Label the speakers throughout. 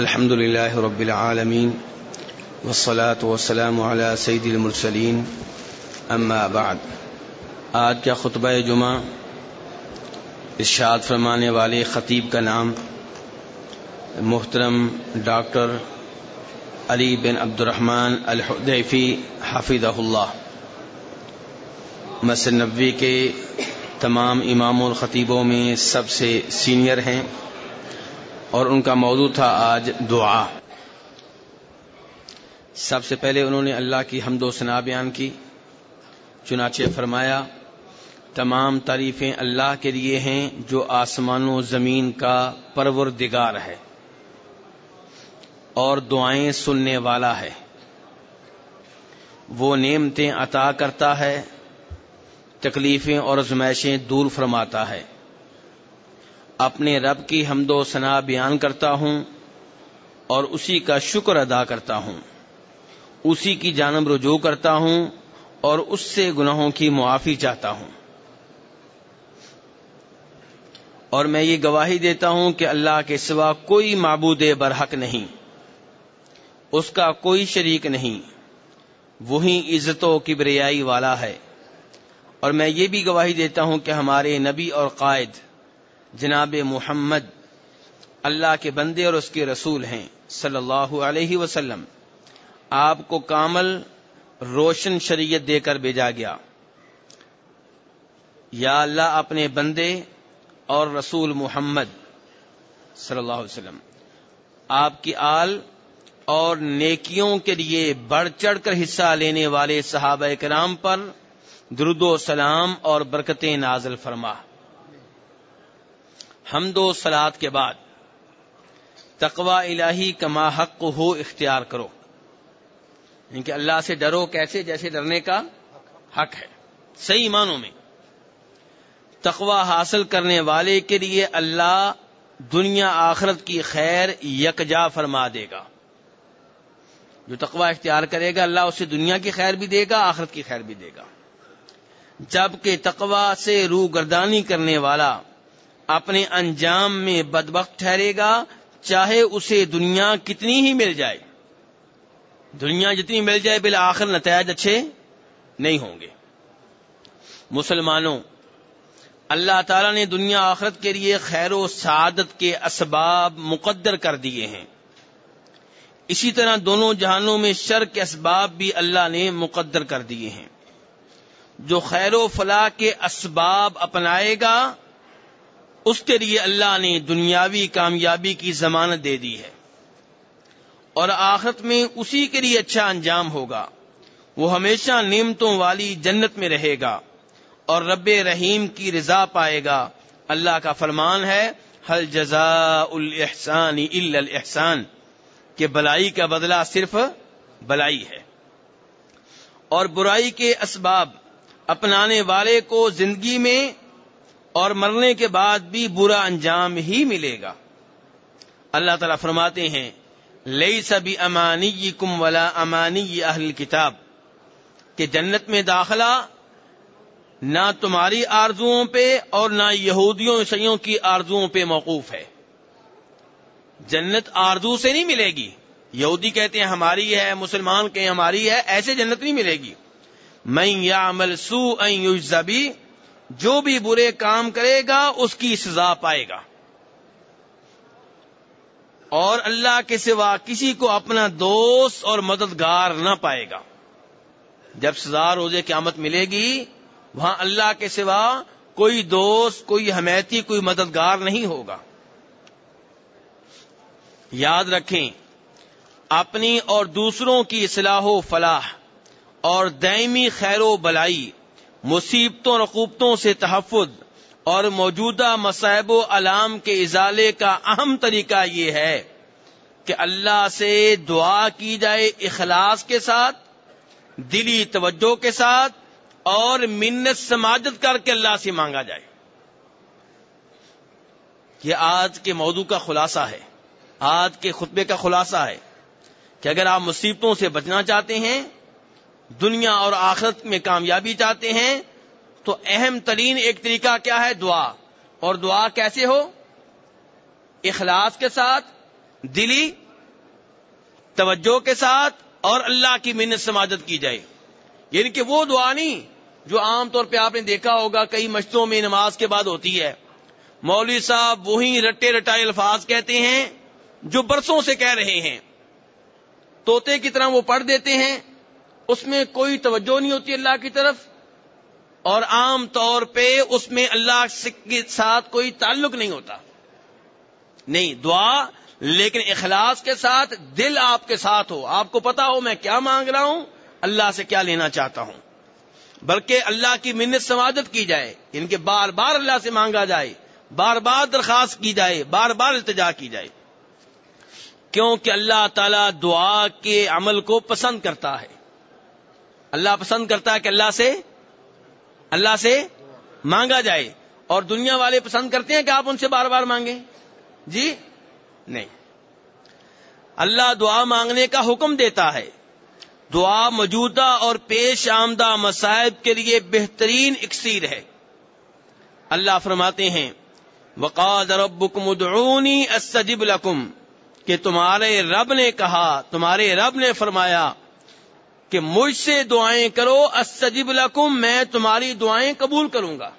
Speaker 1: الحمد لله رب العالمين والصلاة والسلام على سيد المرسلين أما بعد آج کا خطبہ جمعہ ارشاد فرمانے والے خطیب کا نام محترم ڈاکٹر علی بن عبد الرحمن الحدیفی حافظ اللہ مسنوی کے تمام امام الخطیبوں میں سب سے سینئر ہیں اور ان کا موضوع تھا آج دعا سب سے پہلے انہوں نے اللہ کی حمد و سنا بیان کی چنانچہ فرمایا تمام تعریفیں اللہ کے لیے ہیں جو آسمان و زمین کا پروردگار ہے اور دعائیں سننے والا ہے وہ نعمتیں عطا کرتا ہے تکلیفیں اور ازمائشیں دور فرماتا ہے اپنے رب کی حمد و ثنا بیان کرتا ہوں اور اسی کا شکر ادا کرتا ہوں اسی کی جانب رجوع کرتا ہوں اور اس سے گناہوں کی معافی چاہتا ہوں اور میں یہ گواہی دیتا ہوں کہ اللہ کے سوا کوئی معبود برحق نہیں اس کا کوئی شریک نہیں وہی عزت و کبریائی والا ہے اور میں یہ بھی گواہی دیتا ہوں کہ ہمارے نبی اور قائد جناب محمد اللہ کے بندے اور اس کے رسول ہیں صلی اللہ علیہ وسلم آپ کو کامل روشن شریعت دے کر بھیجا گیا یا اللہ اپنے بندے اور رسول محمد صلی اللہ علیہ وسلم آپ کی آل اور نیکیوں کے لیے بڑھ چڑھ کر حصہ لینے والے صحابہ کرام پر درد و سلام اور برکتیں نازل فرما حمد و سلاد کے بعد تقوا الہی کما حق ہو اختیار کرو ان یعنی کہ اللہ سے ڈرو کیسے جیسے ڈرنے کا حق ہے صحیح معنوں میں تقوا حاصل کرنے والے کے لیے اللہ دنیا آخرت کی خیر یکجا فرما دے گا جو تقوا اختیار کرے گا اللہ اسے دنیا کی خیر بھی دے گا آخرت کی خیر بھی دے گا جبکہ تقوا سے روح گردانی کرنے والا اپنے انجام میں بدبخت ٹھہرے گا چاہے اسے دنیا کتنی ہی مل جائے دنیا جتنی مل جائے بالآخر نتائج اچھے نہیں ہوں گے مسلمانوں اللہ تعالی نے دنیا آخرت کے لیے خیر و سعادت کے اسباب مقدر کر دیے ہیں اسی طرح دونوں جہانوں میں شر کے اسباب بھی اللہ نے مقدر کر دیے ہیں جو خیر و فلاح کے اسباب اپنائے گا اس کے لیے اللہ نے دنیاوی کامیابی کی ضمانت دے دی ہے اور آخرت میں اسی کے لیے اچھا انجام ہوگا وہ ہمیشہ نعمتوں والی جنت میں رہے گا اور رب رحیم کی رضا پائے گا اللہ کا فرمان ہے ہل جزاحسانی الحسان کہ بلائی کا بدلہ صرف بلائی ہے اور برائی کے اسباب اپنانے والے کو زندگی میں اور مرنے کے بعد بھی برا انجام ہی ملے گا اللہ تعالیٰ فرماتے ہیں لئی سبھی امانی یہ کم ولا امانی یہ اہل کتاب کہ جنت میں داخلہ نہ تمہاری آرزوؤں پہ اور نہ یہودیوں عیسائیوں کی آرزوؤں پہ موقوف ہے جنت آرزو سے نہیں ملے گی یہودی کہتے ہیں ہماری ہے مسلمان کہیں ہماری ہے ایسے جنت نہیں ملے گی میں یا عمل ملسو اینزبی جو بھی برے کام کرے گا اس کی سزا پائے گا اور اللہ کے سوا کسی کو اپنا دوست اور مددگار نہ پائے گا جب سزا روزے قیامت ملے گی وہاں اللہ کے سوا کوئی دوست کوئی حمیتی کوئی مددگار نہیں ہوگا یاد رکھیں اپنی اور دوسروں کی اصلاح و فلاح اور دائمی خیر و بلائی مصیبتوں رقوبتوں سے تحفظ اور موجودہ مصائب و علام کے ازالے کا اہم طریقہ یہ ہے کہ اللہ سے دعا کی جائے اخلاص کے ساتھ دلی توجہ کے ساتھ اور منت سماجت کر کے اللہ سے مانگا جائے یہ آج کے موضوع کا خلاصہ ہے آج کے خطبے کا خلاصہ ہے کہ اگر آپ مصیبتوں سے بچنا چاہتے ہیں دنیا اور آخرت میں کامیابی چاہتے ہیں تو اہم ترین ایک طریقہ کیا ہے دعا اور دعا کیسے ہو اخلاص کے ساتھ دلی توجہ کے ساتھ اور اللہ کی منت سماجت کی جائے یعنی کہ وہ دعا نہیں جو عام طور پہ آپ نے دیکھا ہوگا کئی مشتوں میں نماز کے بعد ہوتی ہے مولوی صاحب وہی رٹے رٹائے الفاظ کہتے ہیں جو برسوں سے کہہ رہے ہیں طوطے کی طرح وہ پڑھ دیتے ہیں اس میں کوئی توجہ نہیں ہوتی اللہ کی طرف اور عام طور پہ اس میں اللہ کے ساتھ کوئی تعلق نہیں ہوتا نہیں دعا لیکن اخلاص کے ساتھ دل آپ کے ساتھ ہو آپ کو پتا ہو میں کیا مانگ رہا ہوں اللہ سے کیا لینا چاہتا ہوں بلکہ اللہ کی منت سمادت کی جائے ان یعنی کے بار بار اللہ سے مانگا جائے بار بار درخواست کی جائے بار بار التجا کی جائے کیونکہ اللہ تعالی دعا کے عمل کو پسند کرتا ہے اللہ پسند کرتا ہے کہ اللہ سے اللہ سے مانگا جائے اور دنیا والے پسند کرتے ہیں کہ آپ ان سے بار بار مانگے جی نہیں اللہ دعا مانگنے کا حکم دیتا ہے دعا موجودہ اور پیش آمدہ مصائب کے لیے بہترین اکثیر ہے اللہ فرماتے ہیں وقاد ادعونی اسجب لکم کہ تمہارے رب نے کہا تمہارے رب نے فرمایا کہ مجھ سے دعائیں کرو اسجب لکم میں تمہاری دعائیں قبول کروں گا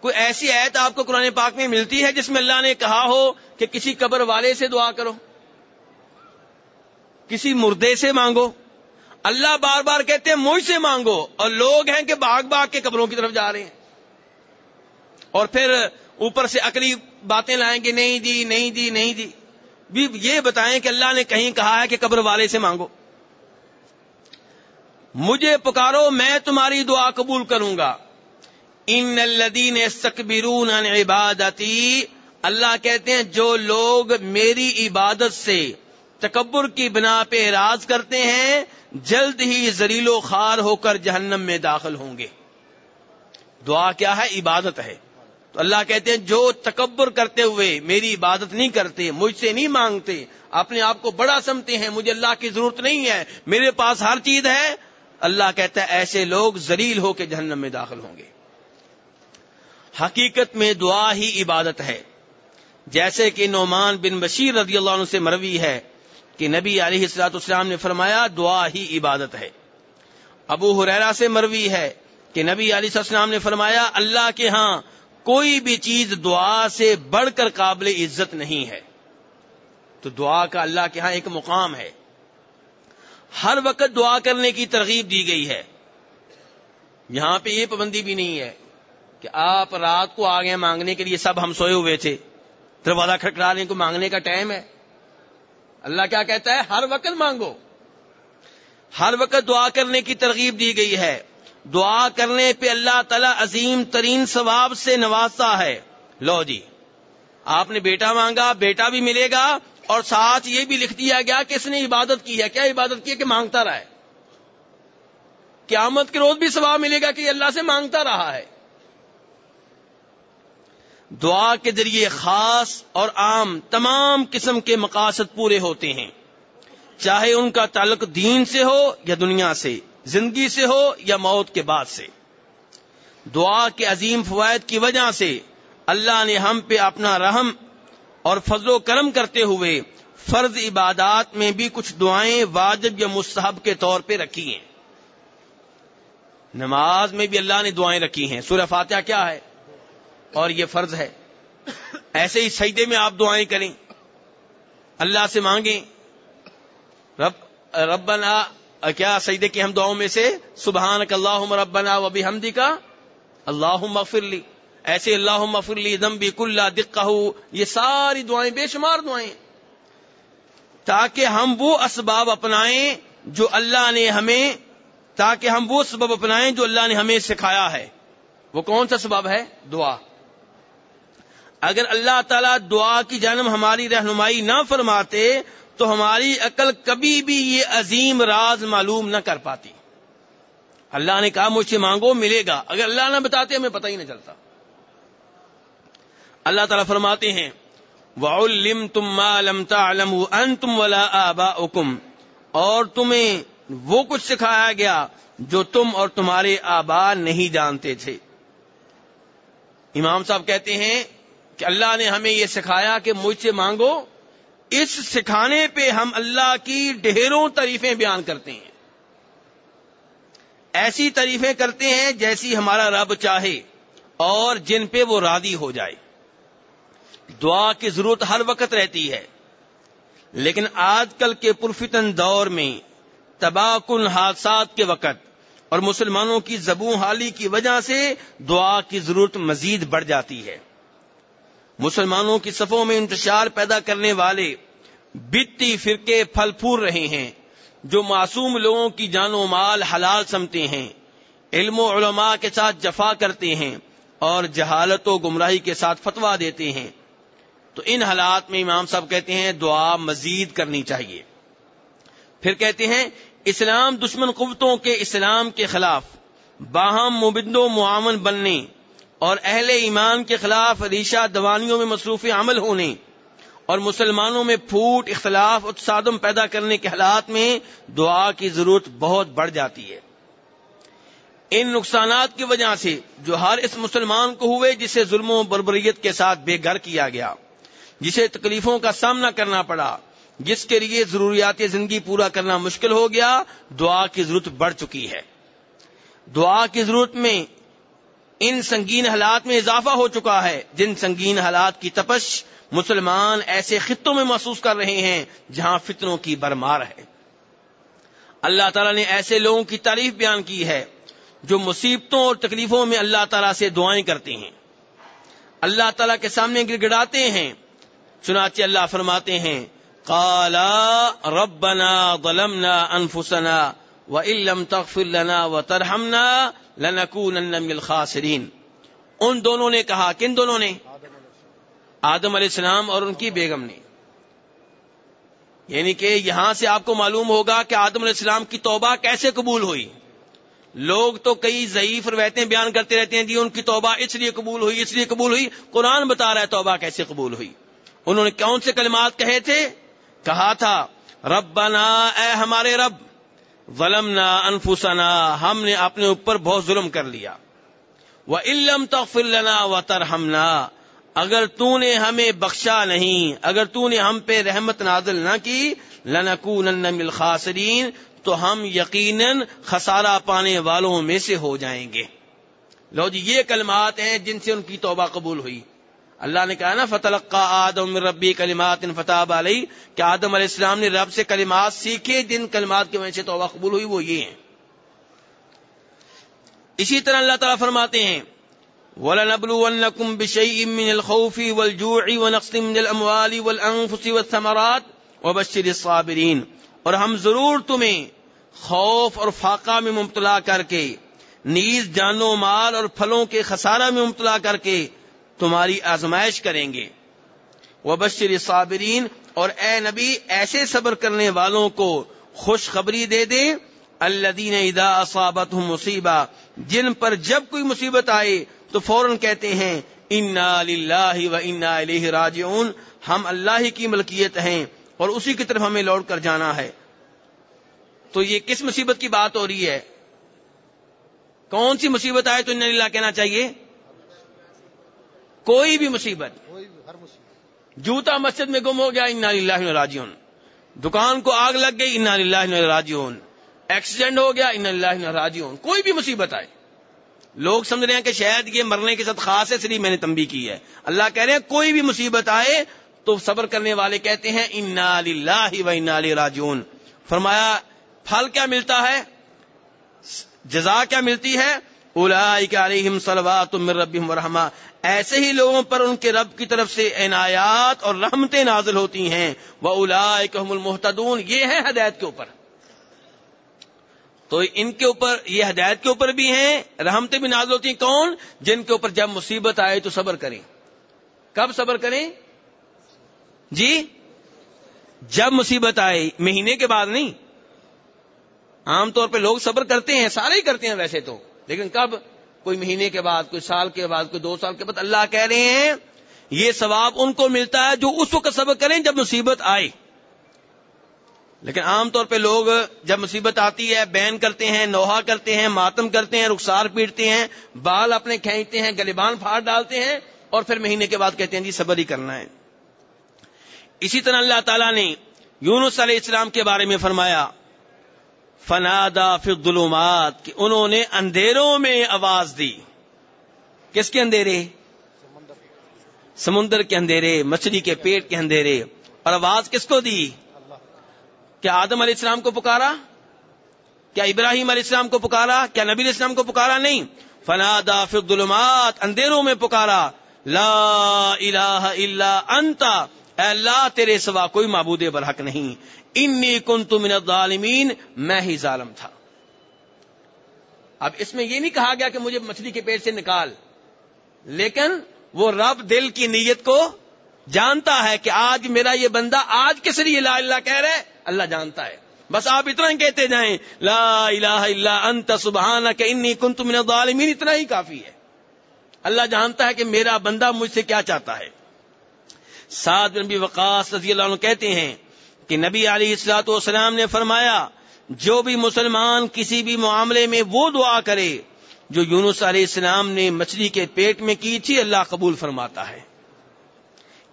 Speaker 1: کوئی ایسی ایت آپ کو قرآن پاک میں ملتی ہے جس میں اللہ نے کہا ہو کہ کسی قبر والے سے دعا کرو کسی مردے سے مانگو اللہ بار بار کہتے ہیں مجھ سے مانگو اور لوگ ہیں کہ باغ باغ کے قبروں کی طرف جا رہے ہیں اور پھر اوپر سے اکلی باتیں لائیں گے نہیں دی جی، نہیں دی جی، نہیں دی جی۔ بھی یہ بتائیں کہ اللہ نے کہیں کہا ہے کہ قبر والے سے مانگو مجھے پکارو میں تمہاری دعا قبول کروں گا ان الدین سکبرون عبادتی اللہ کہتے ہیں جو لوگ میری عبادت سے تکبر کی بنا پہ راز کرتے ہیں جلد ہی زریل و خار ہو کر جہنم میں داخل ہوں گے دعا کیا ہے عبادت ہے تو اللہ کہتے ہیں جو تکبر کرتے ہوئے میری عبادت نہیں کرتے مجھ سے نہیں مانگتے اپنے آپ کو بڑا سمجھتے ہیں مجھے اللہ کی ضرورت نہیں ہے میرے پاس ہر چیز ہے اللہ کہتا ہے ایسے لوگ زلیل ہو کے جہنم میں داخل ہوں گے حقیقت میں دعا ہی عبادت ہے جیسے کہ نعمان بن بشیر رضی اللہ عنہ سے مروی ہے کہ نبی علیہ السلاۃ السلام نے فرمایا دعا ہی عبادت ہے ابو حریرا سے مروی ہے کہ نبی علیہ السلام نے فرمایا اللہ کے ہاں کوئی بھی چیز دعا سے بڑھ کر قابل عزت نہیں ہے تو دعا کا اللہ کے ہاں ایک مقام ہے ہر وقت دعا کرنے کی ترغیب دی گئی ہے یہاں پہ یہ پابندی بھی نہیں ہے کہ آپ رات کو آگے مانگنے کے لیے سب ہم سوئے ہوئے تھے دروازہ کھٹا نے کو مانگنے کا ٹائم ہے اللہ کیا کہتا ہے ہر وقت مانگو ہر وقت دعا کرنے کی ترغیب دی گئی ہے دعا کرنے پہ اللہ تعالی عظیم ترین ثواب سے نوازتا ہے لو جی آپ نے بیٹا مانگا بیٹا بھی ملے گا اور ساتھ یہ بھی لکھ دیا گیا کہ اس نے عبادت کی ہے کیا عبادت کی ہے کہ مانگتا رہا ہے قیامت کے روز بھی ثواب ملے گا کہ اللہ سے مانگتا رہا ہے دعا کے ذریعے خاص اور عام تمام قسم کے مقاصد پورے ہوتے ہیں چاہے ان کا تعلق دین سے ہو یا دنیا سے زندگی سے ہو یا موت کے بعد سے دعا کے عظیم فوائد کی وجہ سے اللہ نے ہم پہ اپنا رحم اور فضل و کرم کرتے ہوئے فرض عبادات میں بھی کچھ دعائیں واجب یا مستحب کے طور پہ رکھی ہیں نماز میں بھی اللہ نے دعائیں رکھی ہیں سورہ فاتحہ کیا ہے اور یہ فرض ہے ایسے ہی سجدے میں آپ دعائیں کریں اللہ سے مانگیں رب ربنا کیا سجدے کی ہم دعاؤں میں سے سبحان اللہ ربنا و ہمدی کا اللہ مغفر لی ایسے اللہ نفرلی دمبی کلّا دکھا یہ ساری دعائیں بے شمار دعائیں تاکہ ہم وہ اسباب اپنائیں جو اللہ نے ہمیں تاکہ ہم وہ سبب اپنائیں جو اللہ نے ہمیں سکھایا ہے وہ کون سا سبب ہے دعا اگر اللہ تعالیٰ دعا کی جانب ہماری رہنمائی نہ فرماتے تو ہماری عقل کبھی بھی یہ عظیم راز معلوم نہ کر پاتی اللہ نے کہا مجھ سے مانگو ملے گا اگر اللہ نہ بتاتے ہمیں پتہ ہی نہیں چلتا اللہ تعالیٰ فرماتے ہیں اور تمہیں وہ کچھ سکھایا گیا جو تم اور تمہارے آبا نہیں جانتے تھے امام صاحب کہتے ہیں کہ اللہ نے ہمیں یہ سکھایا کہ مجھ سے مانگو اس سکھانے پہ ہم اللہ کی ڈھیروں تعریفیں بیان کرتے ہیں ایسی تعریفیں کرتے ہیں جیسی ہمارا رب چاہے اور جن پہ وہ رادی ہو جائے دعا کی ضرورت ہر وقت رہتی ہے لیکن آج کل کے پرفتن دور میں تباہ کن حادثات کے وقت اور مسلمانوں کی زبوں حالی کی وجہ سے دعا کی ضرورت مزید بڑھ جاتی ہے مسلمانوں کی صفوں میں انتشار پیدا کرنے والے بتی فرقے پھل پھول رہے ہیں جو معصوم لوگوں کی جان و مال حلال سمتے ہیں علم و علماء کے ساتھ جفا کرتے ہیں اور جہالت و گمراہی کے ساتھ فتوا دیتے ہیں تو ان حالات میں امام صاحب کہتے ہیں دعا مزید کرنی چاہیے پھر کہتے ہیں اسلام دشمن قوتوں کے اسلام کے خلاف باہم مبند و معاون بننے اور اہل ایمان کے خلاف ریشہ دوانیوں میں مصروف عمل ہونے اور مسلمانوں میں پھوٹ اختلاف تصادم پیدا کرنے کے حالات میں دعا کی ضرورت بہت بڑھ جاتی ہے ان نقصانات کی وجہ سے جو ہر اس مسلمان کو ہوئے جسے ظلم و بربریت کے ساتھ بے گھر کیا گیا جسے تکلیفوں کا سامنا کرنا پڑا جس کے لیے ضروریات زندگی پورا کرنا مشکل ہو گیا دعا کی ضرورت بڑھ چکی ہے دعا کی ضرورت میں ان سنگین حالات میں اضافہ ہو چکا ہے جن سنگین حالات کی تپش مسلمان ایسے خطوں میں محسوس کر رہے ہیں جہاں فتنوں کی برمار ہے اللہ تعالیٰ نے ایسے لوگوں کی تعریف بیان کی ہے جو مصیبتوں اور تکلیفوں میں اللہ تعالیٰ سے دعائیں کرتے ہیں اللہ تعالیٰ کے سامنے گڑ گڑاتے ہیں چنانچہ اللہ فرماتے ہیں کالا ربنا انفسنا و علم تخف لنا و ترہمنا خاصرین ان دونوں نے کہا کن دونوں نے آدم علیہ السلام اور ان کی بیگم نے یعنی کہ یہاں سے آپ کو معلوم ہوگا کہ آدم علیہ السلام کی توبہ کیسے قبول ہوئی لوگ تو کئی ضعیف روایتیں بیان کرتے رہتے ہیں جی ان کی توبہ اس لیے قبول ہوئی اس لیے قبول ہوئی قرآن بتا رہا ہے توبہ کیسے قبول ہوئی انہوں نے کون سے کلمات کہے تھے کہا تھا رب اے ہمارے رب ولم انفسنا ہم نے اپنے اوپر بہت ظلم کر لیا وہ علم تو فرنا و اگر تو نے ہمیں بخشا نہیں اگر تو نے ہم پہ رحمت نازل نہ کی لنکون مل خاصرین تو ہم یقیناً خسارہ پانے والوں میں سے ہو جائیں گے لو جی یہ کلمات ہیں جن سے ان کی توبہ قبول ہوئی اللہ نے کہا نا فتلقا آدم ربی کلمات ان فتح علی کہ آدم علیہ السلام نے رب سے کلمات سیکھے جن کلمات کی وجہ سے توبہ قبول ہوئی وہ یہ ہیں اسی طرح اللہ تعالیٰ فرماتے ہیں وَلَنَبْلُوَنَّكُمْ بِشَيْءٍ مِّنِ الْخَوْفِ وَالْجُوعِ وَنَقْصٍ مِّنِ الْأَمْوَالِ وَالْأَنفُسِ وَالثَّمَرَاتِ وَبَشِّرِ الصَّابِرِينَ اور ہم ضرور تمہیں خوف اور فاقہ میں مبتلا کر کے نیز جانو مال اور پھلوں کے خسارہ میں مبتلا کر کے تمہاری آزمائش کریں گے صابرین اور اے نبی ایسے صبر کرنے والوں کو خوشخبری دے دے اللہ ادا صابت مصیبہ جن پر جب کوئی مصیبت آئے تو فوراً کہتے ہیں انا و انا الیہ راج ہم اللہ کی ملکیت ہیں اور اسی کی طرف ہمیں لوڑ کر جانا ہے تو یہ کس مصیبت کی بات ہو رہی ہے کون سی مصیبت آئے تو ان کہنا چاہیے کوئی بھی مصیبت جوتا مسجد میں گم ہو گیا انا اللہ راجیون دکان کو آگ لگ گئی انا اللہ راجیون ایکسیڈنٹ ہو گیا ان اللہ راجیون کوئی بھی مصیبت آئے لوگ سمجھ رہے ہیں کہ شاید یہ مرنے کے ساتھ خاص ہے سری میں نے تمبی کی ہے اللہ کہہ رہے ہیں کوئی بھی مصیبت آئے تو صبر کرنے والے کہتے ہیں انا اللہ و انا راجیون فرمایا پھل کیا ملتا ہے جزا کیا ملتی ہے اولائک علیہم صلوات من ربہم ورحمہ ایسے ہی لوگوں پر ان کے رب کی طرف سے عنایات اور رحمتیں نازل ہوتی ہیں وہ الاحم محتاد یہ ہے ہدایت کے اوپر تو ان کے اوپر یہ ہدایت کے اوپر بھی ہیں رحمتیں بھی نازل ہوتی ہیں کون جن کے اوپر جب مصیبت آئے تو صبر کریں کب صبر کریں جی جب مصیبت آئے مہینے کے بعد نہیں عام طور پہ لوگ صبر کرتے ہیں سارے ہی کرتے ہیں ویسے تو لیکن کب کوئی مہینے کے بعد کوئی سال کے بعد کوئی دو سال کے بعد اللہ کہہ رہے ہیں یہ ثواب ان کو ملتا ہے جو اس وقت سبق کریں جب مصیبت آئے لیکن عام طور پہ لوگ جب مصیبت آتی ہے بین کرتے ہیں نوحہ کرتے ہیں ماتم کرتے ہیں رخسار پیٹتے ہیں بال اپنے کھینچتے ہیں گلی بان پھاڑ ڈالتے ہیں اور پھر مہینے کے بعد کہتے ہیں جی صبر ہی کرنا ہے اسی طرح اللہ تعالیٰ نے یونس علیہ اسلام کے بارے میں فرمایا فنادا کہ انہوں نے اندھیروں میں آواز دی کس کے اندھیرے سمندر کے اندھیرے مچھلی کے پیٹ کے اندھیرے اور آواز کس کو دی کیا آدم علیہ السلام کو پکارا کیا ابراہیم علیہ السلام کو پکارا کیا نبی علیہ السلام کو پکارا نہیں فنادا فرد المات اندھیروں میں پکارا لا الہ الا انت اے اللہ تیرے سوا کوئی معبود برحق نہیں انی کنت الظالمین میں ہی ظالم تھا اب اس میں یہ نہیں کہا گیا کہ مجھے مچھلی کے پیٹ سے نکال لیکن وہ رب دل کی نیت کو جانتا ہے کہ آج میرا یہ بندہ آج کس لیے لا اللہ کہہ رہے اللہ جانتا ہے بس آپ اتنا ہی کہتے جائیں لا الہ الا انت سبحانا کہ اتنا ہی کافی ہے اللہ جانتا ہے کہ میرا بندہ مجھ سے کیا چاہتا ہے سعد بن ربی وقاص رضی اللہ عنہ کہتے ہیں کہ نبی علی السلاۃ والسلام نے فرمایا جو بھی مسلمان کسی بھی معاملے میں وہ دعا کرے جو یونس علیہ السلام نے مچھلی کے پیٹ میں کی تھی اللہ قبول فرماتا ہے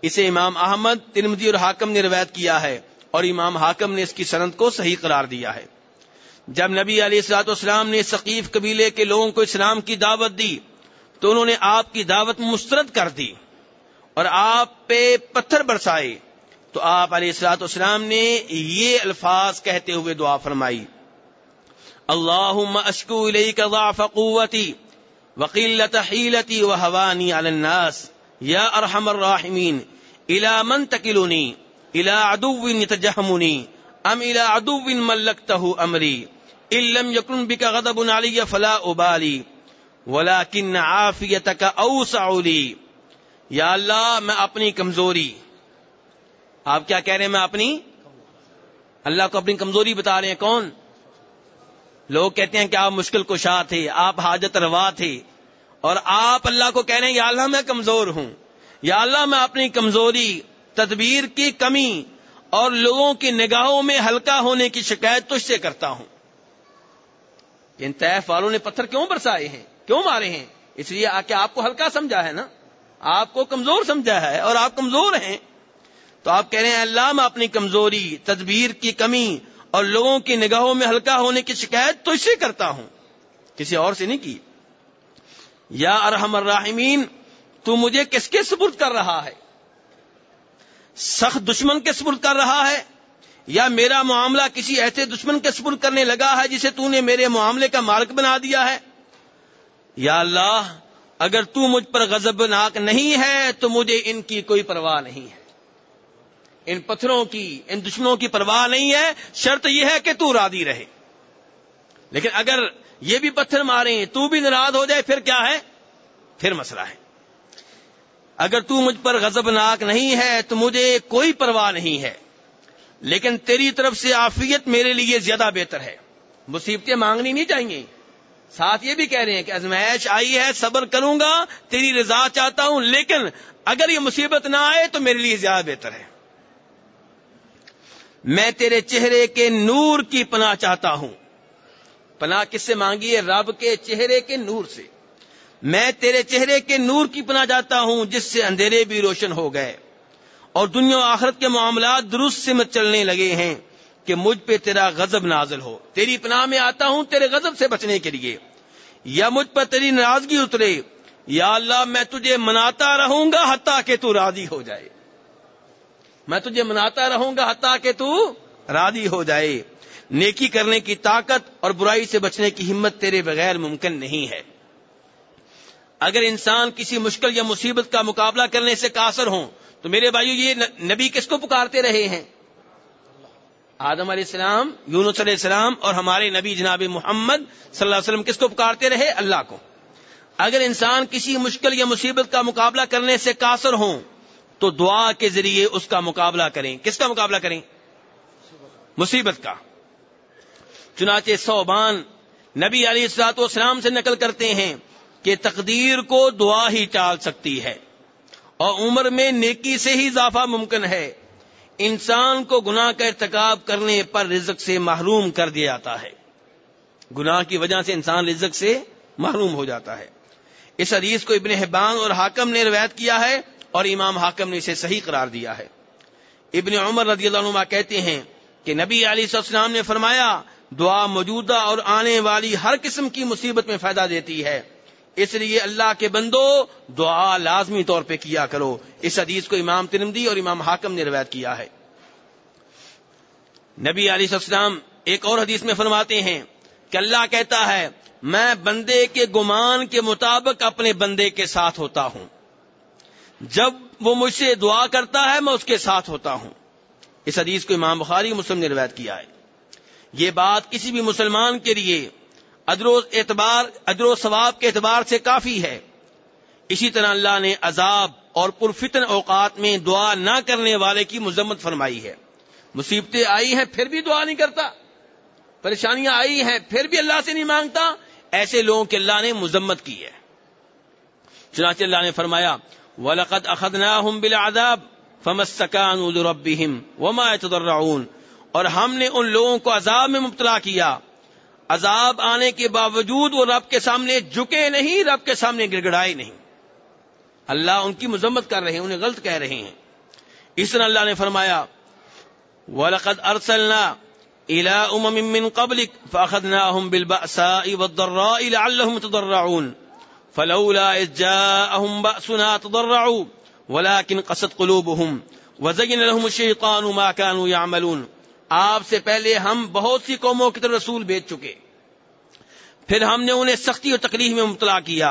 Speaker 1: اسے امام احمد ترمدی اور حاکم نے روایت کیا ہے اور امام حاکم نے اس کی صنعت کو صحیح قرار دیا ہے جب نبی علیہ السلاۃ والسلام نے ثقیف قبیلے کے لوگوں کو اسلام کی دعوت دی تو انہوں نے آپ کی دعوت مسترد کر دی اور آپ پہ پتھر برسائے تو آپ علیہ السلاۃ والسلام نے یہ الفاظ کہتے ہوئے دعا فرمائی اللہ اشکو علیہ کا غاف قوتی وقیلت حیلتی و حوانی الناس یا ارحم الراحمین الى من تکلونی الى عدو یتجہمونی ام الى عدو ملکته امری ان لم یکن بک غضب علی فلا ابالی ولیکن عافیتک اوسع لی یا اللہ میں اپنی کمزوری آپ کیا کہہ رہے ہیں میں اپنی اللہ کو اپنی کمزوری بتا رہے ہیں کون لوگ کہتے ہیں کہ آپ مشکل کشا تھے آپ حاجت روا تھے اور آپ اللہ کو کہہ رہے ہیں یا اللہ میں کمزور ہوں یا اللہ میں اپنی کمزوری تدبیر کی کمی اور لوگوں کی نگاہوں میں ہلکا ہونے کی شکایت تج سے کرتا ہوں ان تیف والوں نے پتھر کیوں برسائے ہیں کیوں مارے ہیں اس لیے آ کے آپ کو ہلکا سمجھا ہے نا آپ کو کمزور سمجھا ہے اور آپ کمزور ہیں تو آپ کہہ رہے ہیں اللہ میں اپنی کمزوری تدبیر کی کمی اور لوگوں کی نگاہوں میں ہلکا ہونے کی شکایت تو اسے کرتا ہوں کسی اور سے نہیں کی یا ارحم الراحمین تو مجھے کس کے سپرد کر رہا ہے سخت دشمن کے سپرد کر رہا ہے یا میرا معاملہ کسی ایسے دشمن کے سپرد کرنے لگا ہے جسے تو نے میرے معاملے کا مارک بنا دیا ہے یا اللہ اگر تو مجھ پر غزب ناک نہیں ہے تو مجھے ان کی کوئی پرواہ نہیں ہے ان پتھروں کی ان دشمنوں کی پرواہ نہیں ہے شرط یہ ہے کہ تو رادی رہے لیکن اگر یہ بھی پتھر مارے تو بھی ناراض ہو جائے پھر کیا ہے پھر مسئلہ ہے اگر تو مجھ پر غزب ناک نہیں ہے تو مجھے کوئی پرواہ نہیں ہے لیکن تیری طرف سے آفیت میرے لیے زیادہ بہتر ہے مصیبتیں مانگنی نہیں چاہیے ساتھ یہ بھی کہہ رہے ہیں کہ ازمائش آئی ہے صبر کروں گا تیری رضا چاہتا ہوں لیکن اگر یہ مصیبت نہ آئے تو میرے لیے زیادہ بہتر ہے میں تیرے چہرے کے نور کی پناہ چاہتا ہوں پناہ کس سے مانگی ہے رب کے چہرے کے نور سے میں تیرے چہرے کے نور کی پناہ جاتا ہوں جس سے اندھیرے بھی روشن ہو گئے اور دنیا آخرت کے معاملات درست مت چلنے لگے ہیں کہ مجھ پہ تیرا غضب نازل ہو تیری پناہ میں آتا ہوں تیرے غضب سے بچنے کے لیے یا مجھ پر تیری ناراضگی اترے یا اللہ میں تجھے مناتا رہوں گا حتیٰ کہ تو راضی ہو جائے میں تجھے مناتا رہوں گا حتا کہ تو راضی ہو جائے نیکی کرنے کی طاقت اور برائی سے بچنے کی ہمت تیرے بغیر ممکن نہیں ہے اگر انسان کسی مشکل یا مصیبت کا مقابلہ کرنے سے قاصر ہوں تو میرے بھائیو یہ نبی کس کو پکارتے رہے ہیں آدم علیہ السلام یونس علیہ السلام اور ہمارے نبی جناب محمد صلی اللہ علیہ وسلم کس کو پکارتے رہے اللہ کو اگر انسان کسی مشکل یا مصیبت کا مقابلہ کرنے سے قاصر ہوں تو دعا کے ذریعے اس کا مقابلہ کریں کس کا مقابلہ کریں مصیبت کا چنانچہ صوبان نبی علی السلاط اسلام سے نقل کرتے ہیں کہ تقدیر کو دعا ہی ٹال سکتی ہے اور عمر میں نیکی سے ہی اضافہ ممکن ہے انسان کو گناہ کا ارتکاب کرنے پر رزق سے محروم کر دیا جاتا ہے گناہ کی وجہ سے انسان رزق سے محروم ہو جاتا ہے اس حدیث کو ابن حبان اور حاکم نے روایت کیا ہے اور امام حاکم نے اسے صحیح قرار دیا ہے ابن عمر رضی اللہ عنہ کہتے ہیں کہ نبی علی السلام نے فرمایا دعا موجودہ اور آنے والی ہر قسم کی مصیبت میں فائدہ دیتی ہے اس لیے اللہ کے بندو دعا لازمی طور پہ کیا کرو اس حدیث کو امام ترمدی اور امام حاکم نے روایت کیا ہے نبی علی السلام ایک اور حدیث میں فرماتے ہیں کہ اللہ کہتا ہے میں بندے کے گمان کے مطابق اپنے بندے کے ساتھ ہوتا ہوں جب وہ مجھ سے دعا کرتا ہے میں اس کے ساتھ ہوتا ہوں اس حدیث کو امام بخاری مسلم نے روایت کیا ہے یہ بات کسی بھی مسلمان کے لیے ادرو اعتبار ادر و ثواب کے اعتبار سے کافی ہے اسی طرح اللہ نے عذاب اور پرفتن اوقات میں دعا نہ کرنے والے کی مذمت فرمائی ہے مصیبتیں آئی ہیں پھر بھی دعا نہیں کرتا پریشانیاں آئی ہیں پھر بھی اللہ سے نہیں مانگتا ایسے لوگوں کے اللہ نے مذمت کی ہے چنانچہ اللہ نے فرمایا ولقد اخذناهم بالعذاب فما استكانوا لربهم وما يتضرعون اور ہم نے ان لوگوں کو عذاب میں مبتلا کیا عذاب آنے کے باوجود وہ رب کے سامنے جھکے نہیں رب کے سامنے گڑگڑائے نہیں اللہ ان کی مذمت کر رہے ہیں انہیں غلط کہہ رہے ہیں اس طرح اللہ نے فرمایا ولقد ارسلنا الى امم من قبلك فاخذناهم بالباساء والضراء لعلهم يتضرعون فلولا اذ جاءهم باسنا تضرعوا ولكن قست قلوبهم وزين لهم الشيطان ما كانوا يعملون آپ سے پہلے ہم بہت سی قوموں کے رسول بھیج چکے پھر ہم نے انہیں سختی اور تکلیف میں مبتلا کیا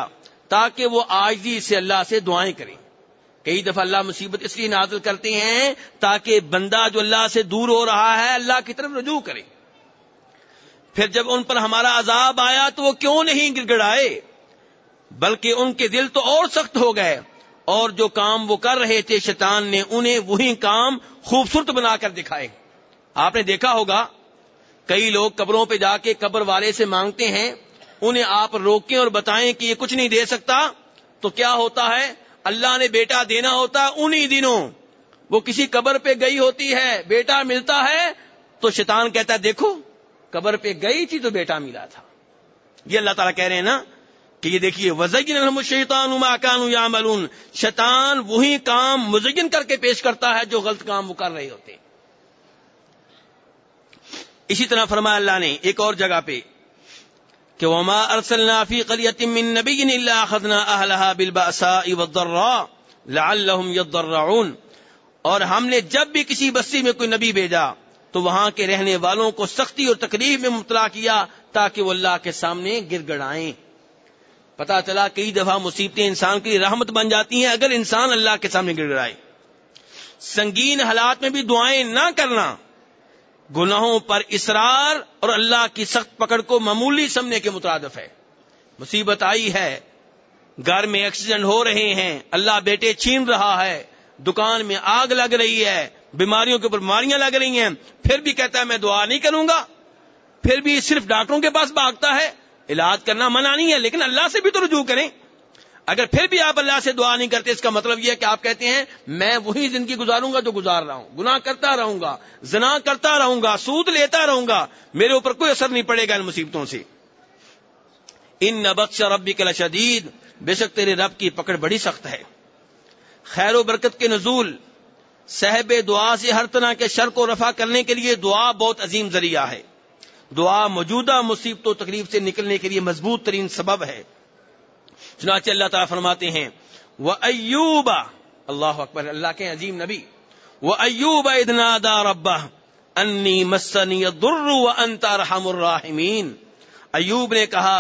Speaker 1: تاکہ وہ آجی سے اللہ سے دعائیں کریں کئی دفعہ اللہ مصیبت اس لیے نازل کرتے ہیں تاکہ بندہ جو اللہ سے دور ہو رہا ہے اللہ کی طرف رجوع کرے پھر جب ان پر ہمارا عذاب آیا تو وہ کیوں نہیں گڑ گڑائے بلکہ ان کے دل تو اور سخت ہو گئے اور جو کام وہ کر رہے تھے شیطان نے انہیں وہی کام خوبصورت بنا کر دکھائے آپ نے دیکھا ہوگا کئی لوگ قبروں پہ جا کے قبر والے سے مانگتے ہیں انہیں آپ روکیں اور بتائیں کہ یہ کچھ نہیں دے سکتا تو کیا ہوتا ہے اللہ نے بیٹا دینا ہوتا ہے انہی دنوں وہ کسی قبر پہ گئی ہوتی ہے بیٹا ملتا ہے تو شیطان کہتا ہے دیکھو قبر پہ گئی تھی تو بیٹا ملا تھا یہ اللہ تعالیٰ کہہ رہے ہیں نا کہ یہ دیکھیے وزین شیطان شیطان وہی کام مزین کر کے پیش کرتا ہے جو غلط کام وہ کر رہے ہوتے ہیں اسی طرح فرما اللہ نے ایک اور جگہ پہ کہ وما ارسلنا فی من نبی الا اخذنا اور ہم نے جب بھی کسی بستی میں کوئی نبی بھیجا تو وہاں کے رہنے والوں کو سختی اور تقریب میں مبتلا کیا تاکہ وہ اللہ کے سامنے گر پتا چلا کئی دفعہ مصیبتیں انسان کے لیے رحمت بن جاتی ہیں اگر انسان اللہ کے سامنے گر گڑائے سنگین حالات میں بھی دعائیں نہ کرنا گناہوں پر اصرار اور اللہ کی سخت پکڑ کو معمولی سمنے کے مترادف ہے مصیبت آئی ہے گھر میں ایکسیڈنٹ ہو رہے ہیں اللہ بیٹے چھین رہا ہے دکان میں آگ لگ رہی ہے بیماریوں کے اوپر بیماریاں لگ رہی ہیں پھر بھی کہتا ہے میں دعا نہیں کروں گا پھر بھی صرف ڈاکٹروں کے پاس بھاگتا ہے علاج کرنا منع نہیں ہے لیکن اللہ سے بھی تو رجوع کریں اگر پھر بھی آپ اللہ سے دعا نہیں کرتے اس کا مطلب یہ ہے کہ آپ کہتے ہیں میں وہی زندگی گزاروں گا جو گزار رہا ہوں گناہ کرتا رہوں گا زنا کرتا رہوں گا سود لیتا رہوں گا میرے اوپر کوئی اثر نہیں پڑے گا ان مصیبتوں سے ان نبخش اور ربی کلا شدید بے شک تیرے رب کی پکڑ بڑی سخت ہے خیر و برکت کے نزول صحب دعا سے ہر طرح کے شر کو رفع کرنے کے لیے دعا بہت عظیم ذریعہ ہے دعا موجودہ مصیبت و تکلیف سے نکلنے کے لیے مضبوط ترین سبب ہے چنانچہ اللہ تعالیٰ فرماتے ہیں وہ ایوبا اللہ اکبر اللہ کے عظیم نبی وہ ایوبا الراحمین ایوب نے کہا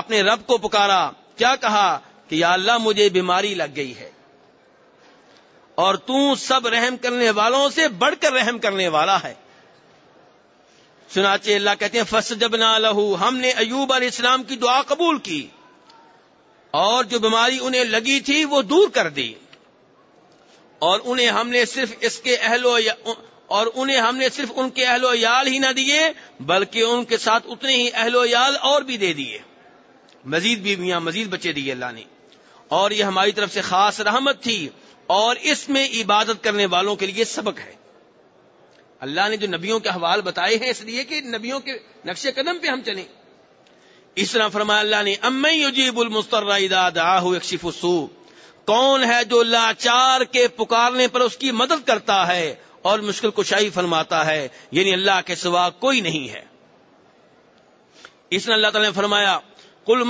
Speaker 1: اپنے رب کو پکارا کیا کہا کہ یا اللہ مجھے بیماری لگ گئی ہے اور تو سب رحم کرنے والوں سے بڑھ کر رحم کرنے والا ہے سنچے اللہ کہتے ہیں ہم نے ایوب علیہ السلام کی دعا قبول کی اور جو بیماری انہیں لگی تھی وہ دور کر دی اور انہیں ہم نے صرف اس کے اہل و اور انہیں ہم نے صرف ان کے اہل و یال ہی نہ دیے بلکہ ان کے ساتھ اتنے ہی اہل و یال اور بھی دے دیے مزید بیویاں مزید بچے دیے اللہ نے اور یہ ہماری طرف سے خاص رحمت تھی اور اس میں عبادت کرنے والوں کے لیے سبق ہے اللہ نے جو نبیوں کے حوال بتائے ہیں اس لیے کہ نبیوں کے نقش قدم پہ ہم چلیں اس طرح فرمایا اللہ نے کون ہے ہے جو لاچار کے پکارنے پر اس کی مدد کرتا اور مشکل کشائی فرماتا ہے یعنی اللہ کے سوا کوئی نہیں ہے اس طرح اللہ تعالی نے فرمایا کل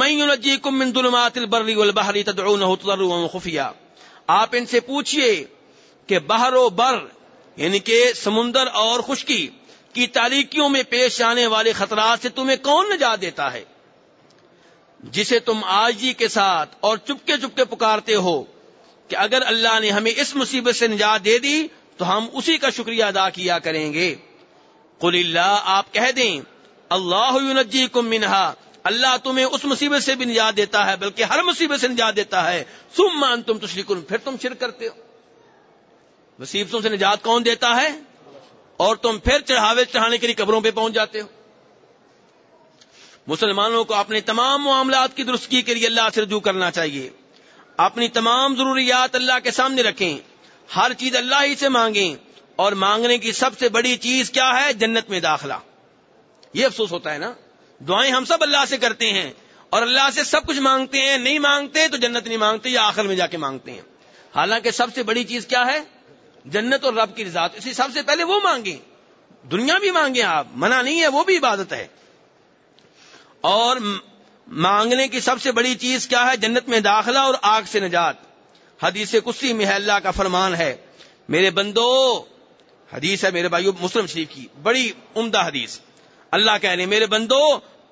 Speaker 1: بربہ خفیہ آپ ان سے پوچھئے کہ و بر یعنی کہ سمندر اور خشکی کی تاریکیوں میں پیش آنے والے خطرات سے تمہیں کون نجات دیتا ہے جسے تم آجی کے ساتھ اور چپکے چپکے پکارتے ہو کہ اگر اللہ نے ہمیں اس مصیبت سے نجات دے دی تو ہم اسی کا شکریہ ادا کیا کریں گے قل اللہ آپ کہہ دیں اللہ کم منہا اللہ تمہیں اس مصیبت سے بھی نجات دیتا ہے بلکہ ہر مصیبت سے نجات دیتا ہے سم مان تم پھر تم شرک کرتے ہو مصیبتوں سے نجات کون دیتا ہے اور تم پھر چڑھاوے چڑھانے کے لیے قبروں پہ پہنچ جاتے ہو مسلمانوں کو اپنے تمام معاملات کی درستگی کے لیے اللہ سے رجوع کرنا چاہیے اپنی تمام ضروریات اللہ کے سامنے رکھیں ہر چیز اللہ ہی سے مانگیں اور مانگنے کی سب سے بڑی چیز کیا ہے جنت میں داخلہ یہ افسوس ہوتا ہے نا دعائیں ہم سب اللہ سے کرتے ہیں اور اللہ سے سب کچھ مانگتے ہیں نہیں مانگتے تو جنت نہیں مانگتے یا آخر میں جا کے مانگتے ہیں حالانکہ سب سے بڑی چیز کیا ہے جنت اور رب کی رضا اسی سے پہلے وہ مانگے دنیا بھی مانگے آپ منع نہیں ہے وہ بھی عبادت ہے اور مانگنے کی سب سے بڑی چیز کیا ہے جنت میں داخلہ اور آگ سے نجات حدیث کسی میں اللہ کا فرمان ہے میرے بندو حدیث ہے میرے بھائیو مسلم شریف کی بڑی عمدہ حدیث اللہ کہہ رہے میرے بندو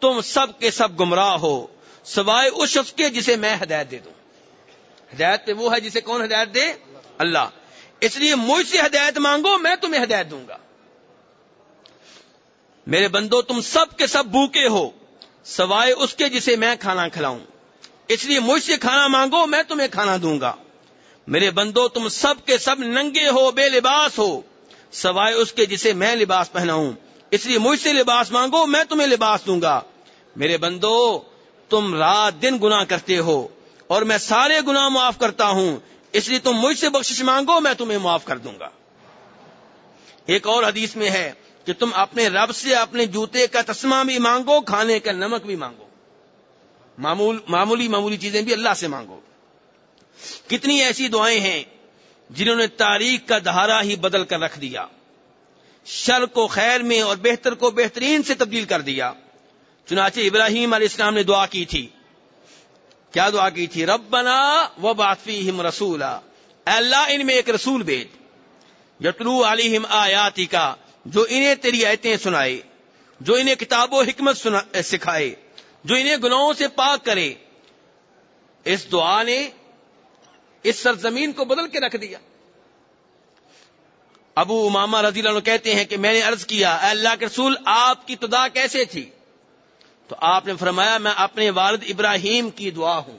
Speaker 1: تم سب کے سب گمراہ ہو سوائے اس شخص کے جسے میں ہدایت دے دوں ہدایت وہ ہے جسے کون ہدایت دے اللہ اس لیے مجھ سے ہدایت مانگو میں تمہیں ہدایت دوں گا میرے بندو تم سب کے سب بھوکے ہو سوائے اس کے جسے میں کھانا کھانا کھانا کھلاؤں اس لیے مجھ سے مانگو میں تمہیں دوں گا میرے بندو تم سب کے سب ننگے ہو بے لباس ہو سوائے اس کے جسے میں لباس پہناؤں اس لیے مجھ سے لباس مانگو میں تمہیں لباس دوں گا میرے بندو تم رات دن گنا کرتے ہو اور میں سارے گنا معاف کرتا ہوں اس لیے تم مجھ سے بخشش مانگو میں تمہیں معاف کر دوں گا ایک اور حدیث میں ہے کہ تم اپنے رب سے اپنے جوتے کا تسما بھی مانگو کھانے کا نمک بھی مانگو معمول معمولی معمولی چیزیں بھی اللہ سے مانگو کتنی ایسی دعائیں ہیں جنہوں نے تاریخ کا دہارا ہی بدل کر رکھ دیا شر کو خیر میں اور بہتر کو بہترین سے تبدیل کر دیا چنانچہ ابراہیم علیہ السلام نے دعا کی تھی کیا دعا کی تھی ربنا و رسولا اللہ ان میں ایک رسول بیٹ یتلو علیہم آیاتی کا جو انہیں تیری آیتیں سنائے جو انہیں کتاب و حکمت سکھائے جو انہیں گناہوں سے پاک کرے اس دعا نے اس سرزمین کو بدل کے رکھ دیا ابو امامہ رضی اللہ عنہ کہتے ہیں کہ میں نے عرض کیا اے اللہ کے رسول آپ کی تدا کیسے تھی تو آپ نے فرمایا میں اپنے والد ابراہیم کی دعا ہوں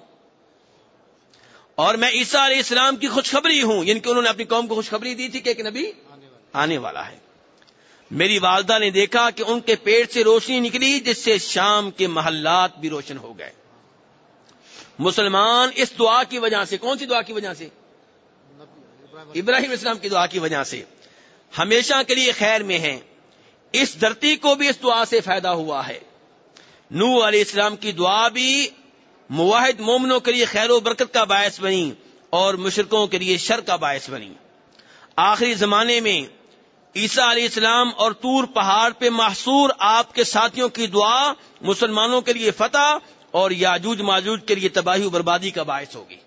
Speaker 1: اور میں عیسیٰ علیہ اسلام کی خوشخبری ہوں یعنی کہ انہوں نے اپنی قوم کو خوشخبری دی تھی کہ ایک نبی آنے والا ہے میری والدہ نے دیکھا کہ ان کے پیٹ سے روشنی نکلی جس سے شام کے محلات بھی روشن ہو گئے مسلمان اس دعا کی وجہ سے کون سی دعا کی وجہ سے ابراہیم اسلام کی دعا کی وجہ سے ہمیشہ کے لیے خیر میں ہیں اس دھرتی کو بھی اس دعا سے فائدہ ہوا ہے نو علیہ السلام کی دعا بھی موحد مومنوں کے لیے خیر و برکت کا باعث بنی اور مشرقوں کے لیے شر کا باعث بنی آخری زمانے میں عیسیٰ علیہ السلام اور تور پہاڑ پہ محصور آپ کے ساتھیوں کی دعا مسلمانوں کے لیے فتح اور یاجوج ماجوج کے لیے تباہی و بربادی کا باعث ہوگی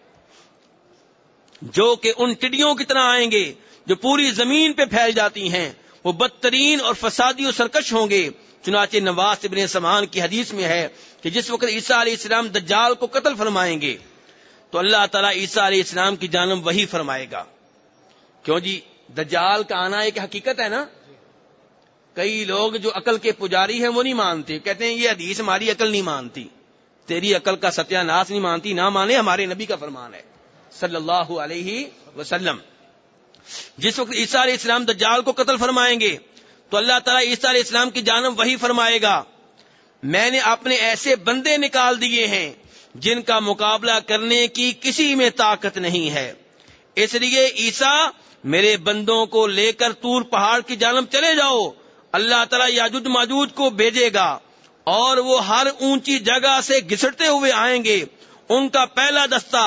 Speaker 1: جو کہ ان ٹڈیوں کی طرح آئیں گے جو پوری زمین پہ پھیل جاتی ہیں وہ بدترین اور فسادی و سرکش ہوں گے چنانچہ نواز ابن سمان کی حدیث میں ہے کہ جس وقت عیسیٰ علیہ السلام دجال کو قتل فرمائیں گے تو اللہ تعالیٰ عیسیٰ علیہ السلام کی جانب وہی فرمائے گا کیوں جی دجال کا آنا ایک حقیقت ہے نا کئی لوگ جو عقل کے پجاری ہیں وہ نہیں مانتے کہتے ہیں یہ حدیث ہماری عقل نہیں مانتی تیری عقل کا ستیہ ناس نہیں مانتی نہ مانے ہمارے نبی کا فرمان ہے صلی اللہ علیہ وسلم جس وقت عیسیٰ علیہ السلام دجال کو قتل فرمائیں گے تو اللہ تعالیٰ عیسیٰ علیہ السلام کی جانب وہی فرمائے گا میں نے اپنے ایسے بندے نکال دیے ہیں جن کا مقابلہ کرنے کی کسی میں طاقت نہیں ہے اس لیے عیسا میرے بندوں کو لے کر تور پہاڑ کی جانب چلے جاؤ اللہ تعالیٰ یاجود ماجود کو بھیجے گا اور وہ ہر اونچی جگہ سے گسٹتے ہوئے آئیں گے ان کا پہلا دستہ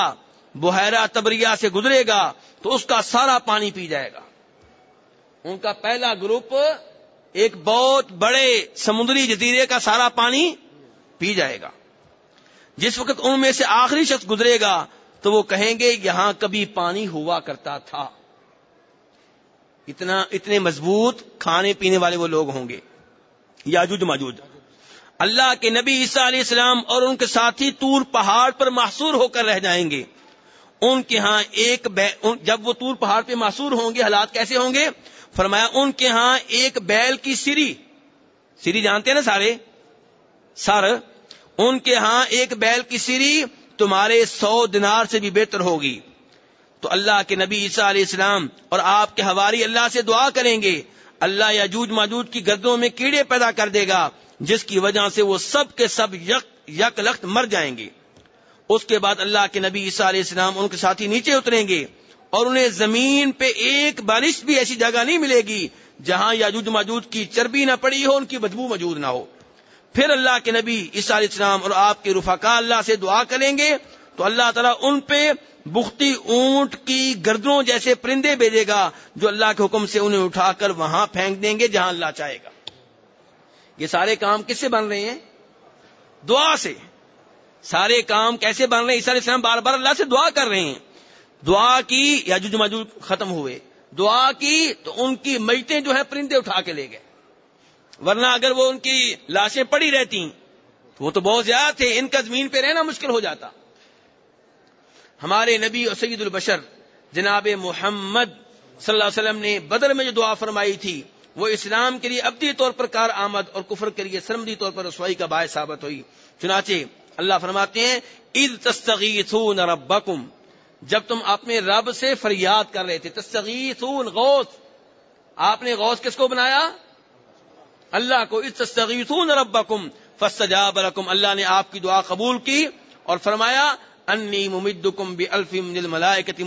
Speaker 1: بحیرہ تبریہ سے گزرے گا تو اس کا سارا پانی پی جائے گا ان کا پہلا گروپ ایک بہت بڑے سمندری جزیرے کا سارا پانی پی جائے گا جس وقت ان میں سے آخری شخص گزرے گا تو وہ کہیں گے یہاں کبھی پانی ہوا کرتا تھا اتنا اتنے مضبوط کھانے پینے والے وہ لوگ ہوں گے موجود اللہ کے نبی عیسیٰ علیہ السلام اور ان کے ساتھی تور پہاڑ پر محصور ہو کر رہ جائیں گے ان کے ہاں ایک جب وہ تور پہاڑ پہ محصور ہوں گے حالات کیسے ہوں گے فرمایا ان کے ہاں ایک بیل کی سری سری جانتے ہیں نا سارے سر ان کے ہاں ایک بیل کی سری تمہارے سو دنار سے بھی بہتر ہوگی تو اللہ کے نبی عیسیٰ علیہ السلام اور آپ کے ہواری اللہ سے دعا کریں گے اللہ ماجوج کی گردوں میں کیڑے پیدا کر دے گا جس کی وجہ سے وہ سب کے سب یک یک لخت مر جائیں گے اس کے بعد اللہ کے نبی عیسیٰ علیہ السلام ان کے ساتھی نیچے اتریں گے اور انہیں زمین پہ ایک بارش بھی ایسی جگہ نہیں ملے گی جہاں ماجوج کی چربی نہ پڑی ہو ان کی بدبو موجود نہ ہو پھر اللہ کے نبی عیسیٰ علیہ السلام اور آپ کے رفاقا اللہ سے دعا کریں گے تو اللہ تعالیٰ ان پہ بختی اونٹ کی گردوں جیسے پرندے بھیجے گا جو اللہ کے حکم سے انہیں اٹھا کر وہاں پھینک دیں گے جہاں اللہ چاہے گا یہ سارے کام کس سے بن رہے ہیں دعا سے سارے کام کیسے بن رہے ہیں عیسیٰ علیہ السلام بار بار اللہ سے دعا کر رہے ہیں دعا کی یا ختم ہوئے دعا کی تو ان کی میتیں جو ہے پرندے اٹھا کے لے گئے ورنہ اگر وہ ان کی لاشیں پڑی رہتی تو وہ تو بہت زیادہ تھے ان کا زمین پہ رہنا مشکل ہو جاتا ہمارے نبی اور سید البشر جناب محمد صلی اللہ علیہ وسلم نے بدر میں جو دعا فرمائی تھی وہ اسلام کے لیے ابدی طور پر کار آمد اور کفر کے لیے سرمدی طور پر رسوائی کا باعث ثابت ہوئی چنانچہ اللہ فرماتے ہیں جب تم اپنے رب سے فریاد کر رہے تھے تستغیثون غوث آپ نے غوث کس کو بنایا اللہ کو اس لکم اللہ نے آپ کی دعا قبول کی اور فرمایا انی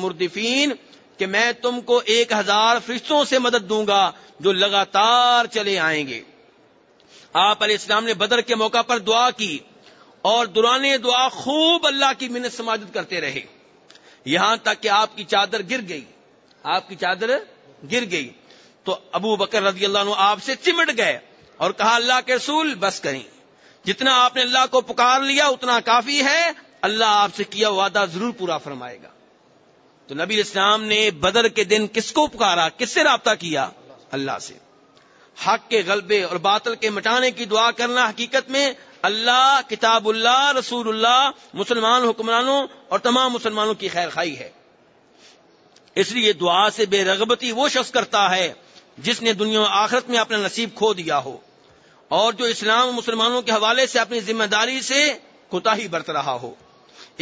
Speaker 1: مردفین کہ میں تم کو ایک ہزار فرشتوں سے مدد دوں گا جو لگاتار چلے آئیں گے آپ علیہ السلام نے بدر کے موقع پر دعا کی اور دوران دعا خوب اللہ کی منت سماجد کرتے رہے یہاں تک کہ آپ کی چادر گر گئی آپ کی چادر گر گئی تو ابو بکر رضی اللہ عنہ آپ سے چمٹ گئے اور کہا اللہ کے رسول بس کریں جتنا آپ نے اللہ کو پکار لیا اتنا کافی ہے اللہ آپ سے کیا وعدہ ضرور پورا فرمائے گا تو نبی اسلام نے بدر کے دن کس کو پکارا کس سے رابطہ کیا اللہ سے حق کے غلبے اور باطل کے مٹانے کی دعا کرنا حقیقت میں اللہ کتاب اللہ رسول اللہ مسلمان حکمرانوں اور تمام مسلمانوں کی خیر خائی ہے اس لیے دعا سے بے رغبتی وہ شخص کرتا ہے جس نے دنیا و آخرت میں اپنا نصیب کھو دیا ہو اور جو اسلام مسلمانوں کے حوالے سے اپنی ذمہ داری سے کوتا ہی برت رہا ہو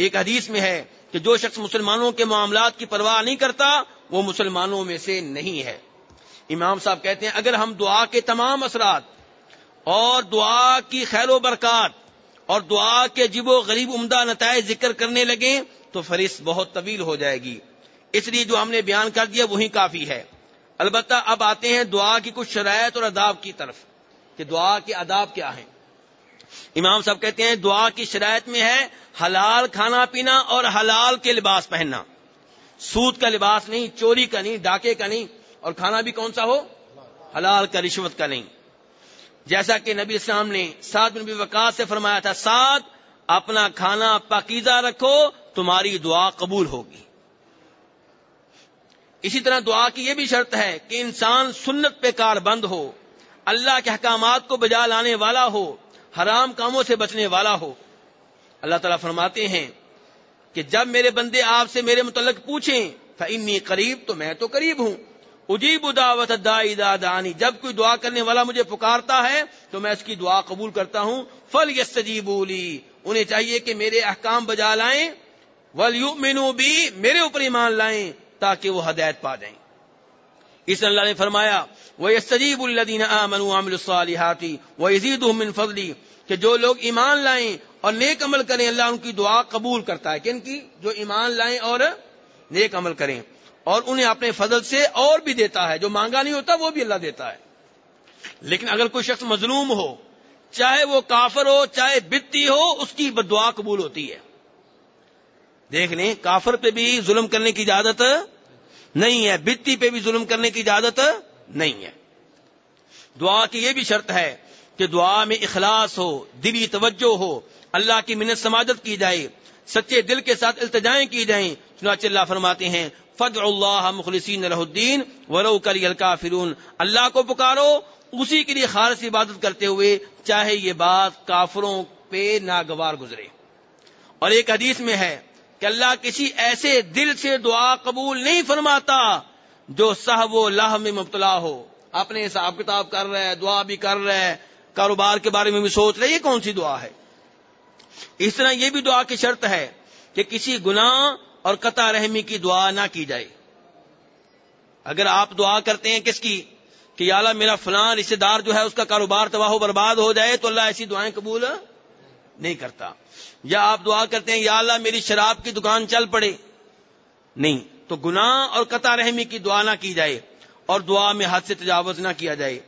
Speaker 1: ایک حدیث میں ہے کہ جو شخص مسلمانوں کے معاملات کی پرواہ نہیں کرتا وہ مسلمانوں میں سے نہیں ہے امام صاحب کہتے ہیں اگر ہم دعا کے تمام اثرات اور دعا کی خیر و برکات اور دعا کے جب و غریب عمدہ نتائج ذکر کرنے لگے تو فرس بہت طویل ہو جائے گی اس لیے جو ہم نے بیان کر دیا وہی کافی ہے البتہ اب آتے ہیں دعا کی کچھ شرائط اور اداب کی طرف کہ دعا کے اداب کیا ہیں امام صاحب کہتے ہیں دعا کی شرائط میں ہے حلال کھانا پینا اور حلال کے لباس پہننا سود کا لباس نہیں چوری کا نہیں ڈاکے کا نہیں اور کھانا بھی کون سا ہو حلال کا رشوت کا نہیں جیسا کہ نبی اسلام نے سعد نبی وقات سے فرمایا تھا سعد اپنا کھانا پاکیزہ رکھو تمہاری دعا قبول ہوگی اسی طرح دعا کی یہ بھی شرط ہے کہ انسان سنت پہ کار بند ہو اللہ کے احکامات کو بجا لانے والا ہو حرام کاموں سے بچنے والا ہو اللہ تعالیٰ فرماتے ہیں کہ جب میرے بندے آپ سے میرے متعلق پوچھیں قریب تو میں تو قریب ہوں اجیب دعوت دائی دادی جب کوئی دعا کرنے والا مجھے پکارتا ہے تو میں اس کی دعا قبول کرتا ہوں فل یس انہیں چاہیے کہ میرے احکام بجا لائیں بھی میرے اوپر ایمان لائیں تاکہ وہ ہدایت پا جائیں اس اللہ نے فرمایا وہ یس سجیب الدین علیہ وہ اسی دھوم کہ جو لوگ ایمان لائیں اور نیک عمل کریں اللہ ان کی دعا قبول کرتا ہے کہ ان کی جو ایمان لائیں اور نیک عمل کریں اور انہیں اپنے فضل سے اور بھی دیتا ہے جو مانگا نہیں ہوتا وہ بھی اللہ دیتا ہے لیکن اگر کوئی شخص مظلوم ہو چاہے وہ کافر ہو چاہے بتتی ہو اس کی بدعا قبول ہوتی ہے دیکھ لیں کافر پہ بھی ظلم کرنے کی اجازت نہیں ہے بتتی پہ بھی ظلم کرنے کی اجازت نہیں ہے دعا کی یہ بھی شرط ہے کہ دعا میں اخلاص ہو دلی توجہ ہو اللہ کی منت سماجت کی جائے سچے دل کے ساتھ التجائیں کی جائیں چنانچہ اللہ فرماتے ہیں فد اللہ مخلصین الدین الکافرون اللہ کو پکارو اسی کے لیے خالص عبادت کرتے ہوئے چاہے یہ بات کافروں پہ ناگوار گزرے اور ایک حدیث میں ہے کہ اللہ کسی ایسے دل سے دعا قبول نہیں فرماتا جو سہ و لہ میں مبتلا ہو اپنے حساب کتاب کر رہے دعا بھی کر رہے کاروبار کے بارے میں بھی سوچ رہے یہ کون سی دعا ہے اس طرح یہ بھی دعا کی شرط ہے کہ کسی گناہ اور قطع رحمی کی دعا نہ کی جائے اگر آپ دعا کرتے ہیں کس کی کہ یا اللہ میرا فلان رشتے دار جو ہے اس کا کاروبار تباہ و برباد ہو جائے تو اللہ ایسی دعائیں قبول نہیں کرتا یا آپ دعا کرتے ہیں یا اللہ میری شراب کی دکان چل پڑے نہیں تو گنا اور قطع رحمی کی دعا نہ کی جائے اور دعا میں حد سے تجاوز نہ کیا جائے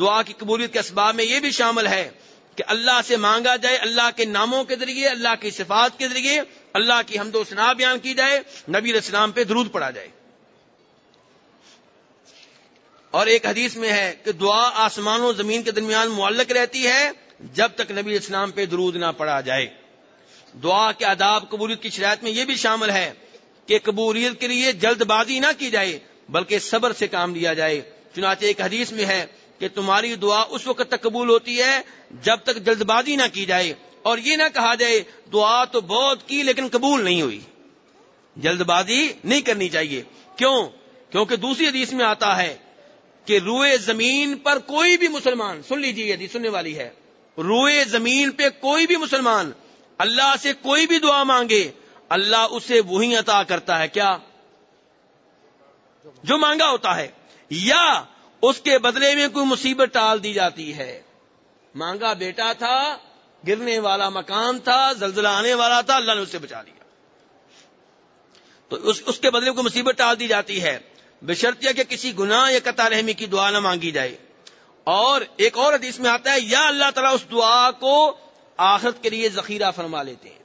Speaker 1: دعا کی قبولیت کے اسباب میں یہ بھی شامل ہے کہ اللہ سے مانگا جائے اللہ کے ناموں کے ذریعے اللہ کی صفات کے ذریعے اللہ کی حمد و سنا بیان کی جائے نبی علیہ السلام پہ درود پڑا جائے اور ایک حدیث میں ہے کہ دعا آسمان و زمین کے درمیان معلق رہتی ہے جب تک نبی اسلام پہ درود نہ پڑا جائے دعا کے آداب قبولیت کی شرائط میں یہ بھی شامل ہے کہ قبولیت کے لیے جلد بازی نہ کی جائے بلکہ صبر سے کام لیا جائے چنانچہ ایک حدیث میں ہے کہ تمہاری دعا اس وقت تک قبول ہوتی ہے جب تک جلد بازی نہ کی جائے اور یہ نہ کہا جائے دعا تو بہت کی لیکن قبول نہیں ہوئی جلد بازی نہیں کرنی چاہیے کیوں کیونکہ دوسری حدیث میں آتا ہے کہ روئے زمین پر کوئی بھی مسلمان سن لیجیے حدیث سننے والی ہے روئے زمین پہ کوئی بھی مسلمان اللہ سے کوئی بھی دعا مانگے اللہ اسے وہی عطا کرتا ہے کیا جو مانگا ہوتا ہے یا اس کے بدلے میں کوئی مصیبت ٹال دی جاتی ہے مانگا بیٹا تھا گرنے والا مکان تھا زلزلہ آنے والا تھا اللہ نے اسے بچا لیا تو اس اس کے بدلے کو مصیبت ٹال دی جاتی ہے بشرطیہ کہ کسی گنا یا قطع رحمی کی دعا نہ مانگی جائے اور ایک اور حدیث میں آتا ہے یا اللہ تعالیٰ اس دعا کو آخرت کے لیے ذخیرہ فرما لیتے ہیں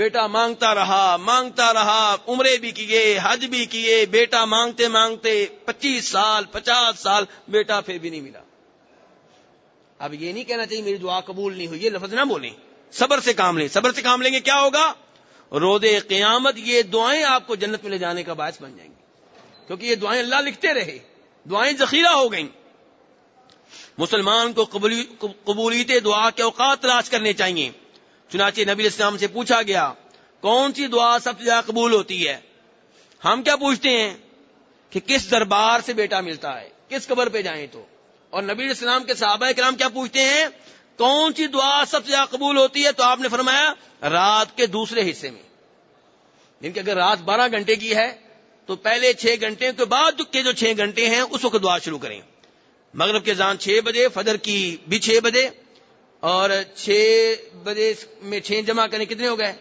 Speaker 1: بیٹا مانگتا رہا مانگتا رہا عمرے بھی کیے حج بھی کیے بیٹا مانگتے مانگتے پچیس سال پچاس سال بیٹا پھر بھی نہیں ملا اب یہ نہیں کہنا چاہیے میری دعا قبول نہیں ہوئی یہ لفظ نہ بولیں صبر سے کام لیں صبر سے کام لیں گے کیا ہوگا رود قیامت یہ دعائیں آپ کو جنت میں لے جانے کا باعث بن جائیں گی کیونکہ یہ دعائیں اللہ لکھتے رہے دعائیں ذخیرہ ہو گئیں مسلمان کو قبولیت دعا کے اوقات تلاش کرنے چاہیے چنانچہ نبی اسلام سے پوچھا گیا کون سی دعا سب سے زیادہ قبول ہوتی ہے ہم کیا پوچھتے ہیں کہ کس دربار سے بیٹا ملتا ہے کس قبر پہ جائیں تو اور نبی السلام کے صحابہ کرام کیا پوچھتے ہیں کون سی دعا سب سے زیادہ قبول ہوتی ہے تو آپ نے فرمایا رات کے دوسرے حصے میں جن یعنی کی اگر رات بارہ گھنٹے ہے تو پہلے چھ گھنٹے کے بعد کے جو چھ گھنٹے ہیں اس وقت دعا شروع کریں مغرب کے جان چھ بجے فدر کی بھی چھ بجے اور چھ بجے میں چھ جمع کریں کتنے ہو گئے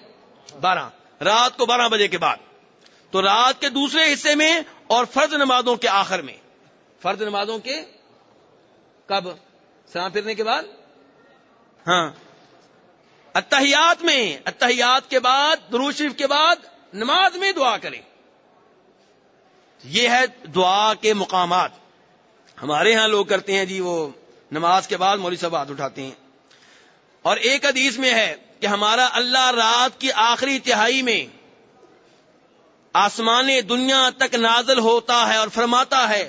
Speaker 1: بارہ رات کو بارہ بجے کے بعد تو رات کے دوسرے حصے میں اور فرض نمازوں کے آخر میں فرض نمازوں کے کب سلام پھرنے کے بعد ہاں اتحیات میں اتحیات کے بعد شریف کے بعد نماز میں دعا کریں یہ ہے دعا کے مقامات ہمارے ہاں لوگ کرتے ہیں جی وہ نماز کے بعد مولوی صاحب ہاتھ اٹھاتے ہیں اور ایک حدیث میں ہے کہ ہمارا اللہ رات کی آخری تہائی میں آسمان دنیا تک نازل ہوتا ہے اور فرماتا ہے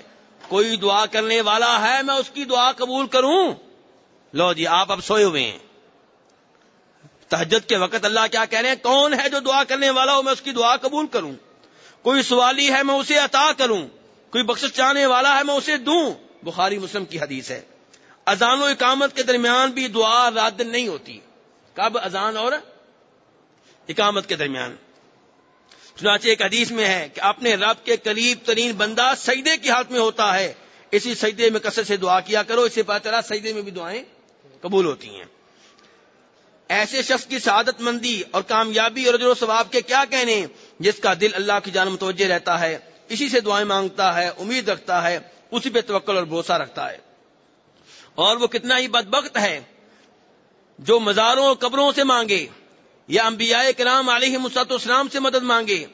Speaker 1: کوئی دعا کرنے والا ہے میں اس کی دعا قبول کروں لو جی آپ اب سوئے ہوئے ہیں تحجد کے وقت اللہ کیا کہہ رہے ہیں کون ہے جو دعا کرنے والا ہو میں اس کی دعا قبول کروں کوئی سوالی ہے میں اسے عطا کروں کوئی بخش چاہنے والا ہے میں اسے دوں بخاری مسلم کی حدیث ہے اذان و اقامت کے درمیان بھی دعا رد نہیں ہوتی کب اذان اور اقامت کے درمیان چنانچہ ایک حدیث میں ہے کہ اپنے رب کے قریب ترین بندہ سجدے کے ہاتھ میں ہوتا ہے اسی سجدے میں کثرت سے دعا کیا کرو اسے پتا چلا سجدے میں بھی دعائیں قبول ہوتی ہیں ایسے شخص کی سعادت مندی اور کامیابی اور ثواب کے کیا کہنے جس کا دل اللہ کی جانب متوجہ رہتا ہے اسی سے دعائیں مانگتا ہے امید رکھتا ہے اسی پہ توکل اور بھروسہ رکھتا ہے اور وہ کتنا ہی بدبخت ہے جو مزاروں اور قبروں سے مانگے یا انبیاء کرام علیہ مسات اسلام سے مدد مانگے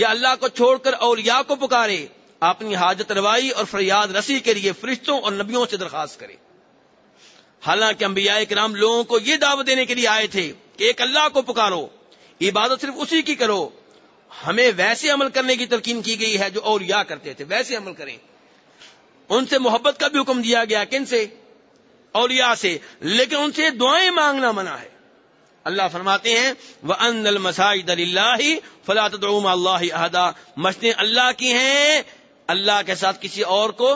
Speaker 1: یا اللہ کو چھوڑ کر اولیاء کو پکارے اپنی حاجت روائی اور فریاد رسی کے لیے فرشتوں اور نبیوں سے درخواست کرے حالانکہ انبیاء کرام لوگوں کو یہ دعوت دینے کے لیے آئے تھے کہ ایک اللہ کو پکارو عبادت صرف اسی کی کرو ہمیں ویسے عمل کرنے کی تلقین کی گئی ہے جو اولیاء کرتے تھے ویسے عمل کریں ان سے محبت کا بھی حکم دیا گیا کن سے اولیاء سے لیکن ان سے دعائیں مانگنا منع ہے اللہ فرماتے ہیں وہ ان المساجد اللہ فلاں اللہ احدا مسجدیں اللہ کی ہیں اللہ کے ساتھ کسی اور کو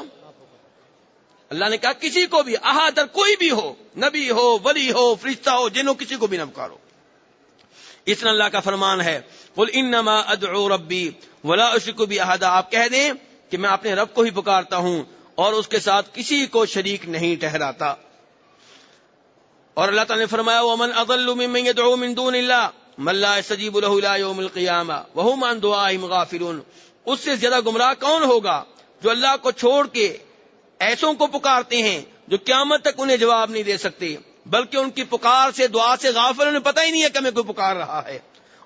Speaker 1: اللہ نے کہا کسی کو بھی احادر کوئی بھی ہو نبی ہو ولی ہو فرشتہ ہو جنوں کسی کو بھی نہ پکارو اس طرح اللہ کا فرمان ہے قل انما ادعو ربی ولا اشرک بھی احدا آپ کہہ دیں کہ میں اپنے رب کو ہی پکارتا ہوں اور اس کے ساتھ کسی کو شریک نہیں ٹھہراتا اور اللہ تعالی نے فرمایا من من اضل يدعو دون لا يستجيب له الى يوم القيامه وهم عن دعائهم غافلون اس سے زیادہ گمراہ کون ہوگا جو اللہ کو چھوڑ کے ایسوں کو پکارتے ہیں جو قیامت تک انہیں جواب نہیں دے سکتے بلکہ ان کی پکار سے دعا سے غافل انہیں پتہ ہی نہیں ہے کہ میں کوئی پکار رہا ہے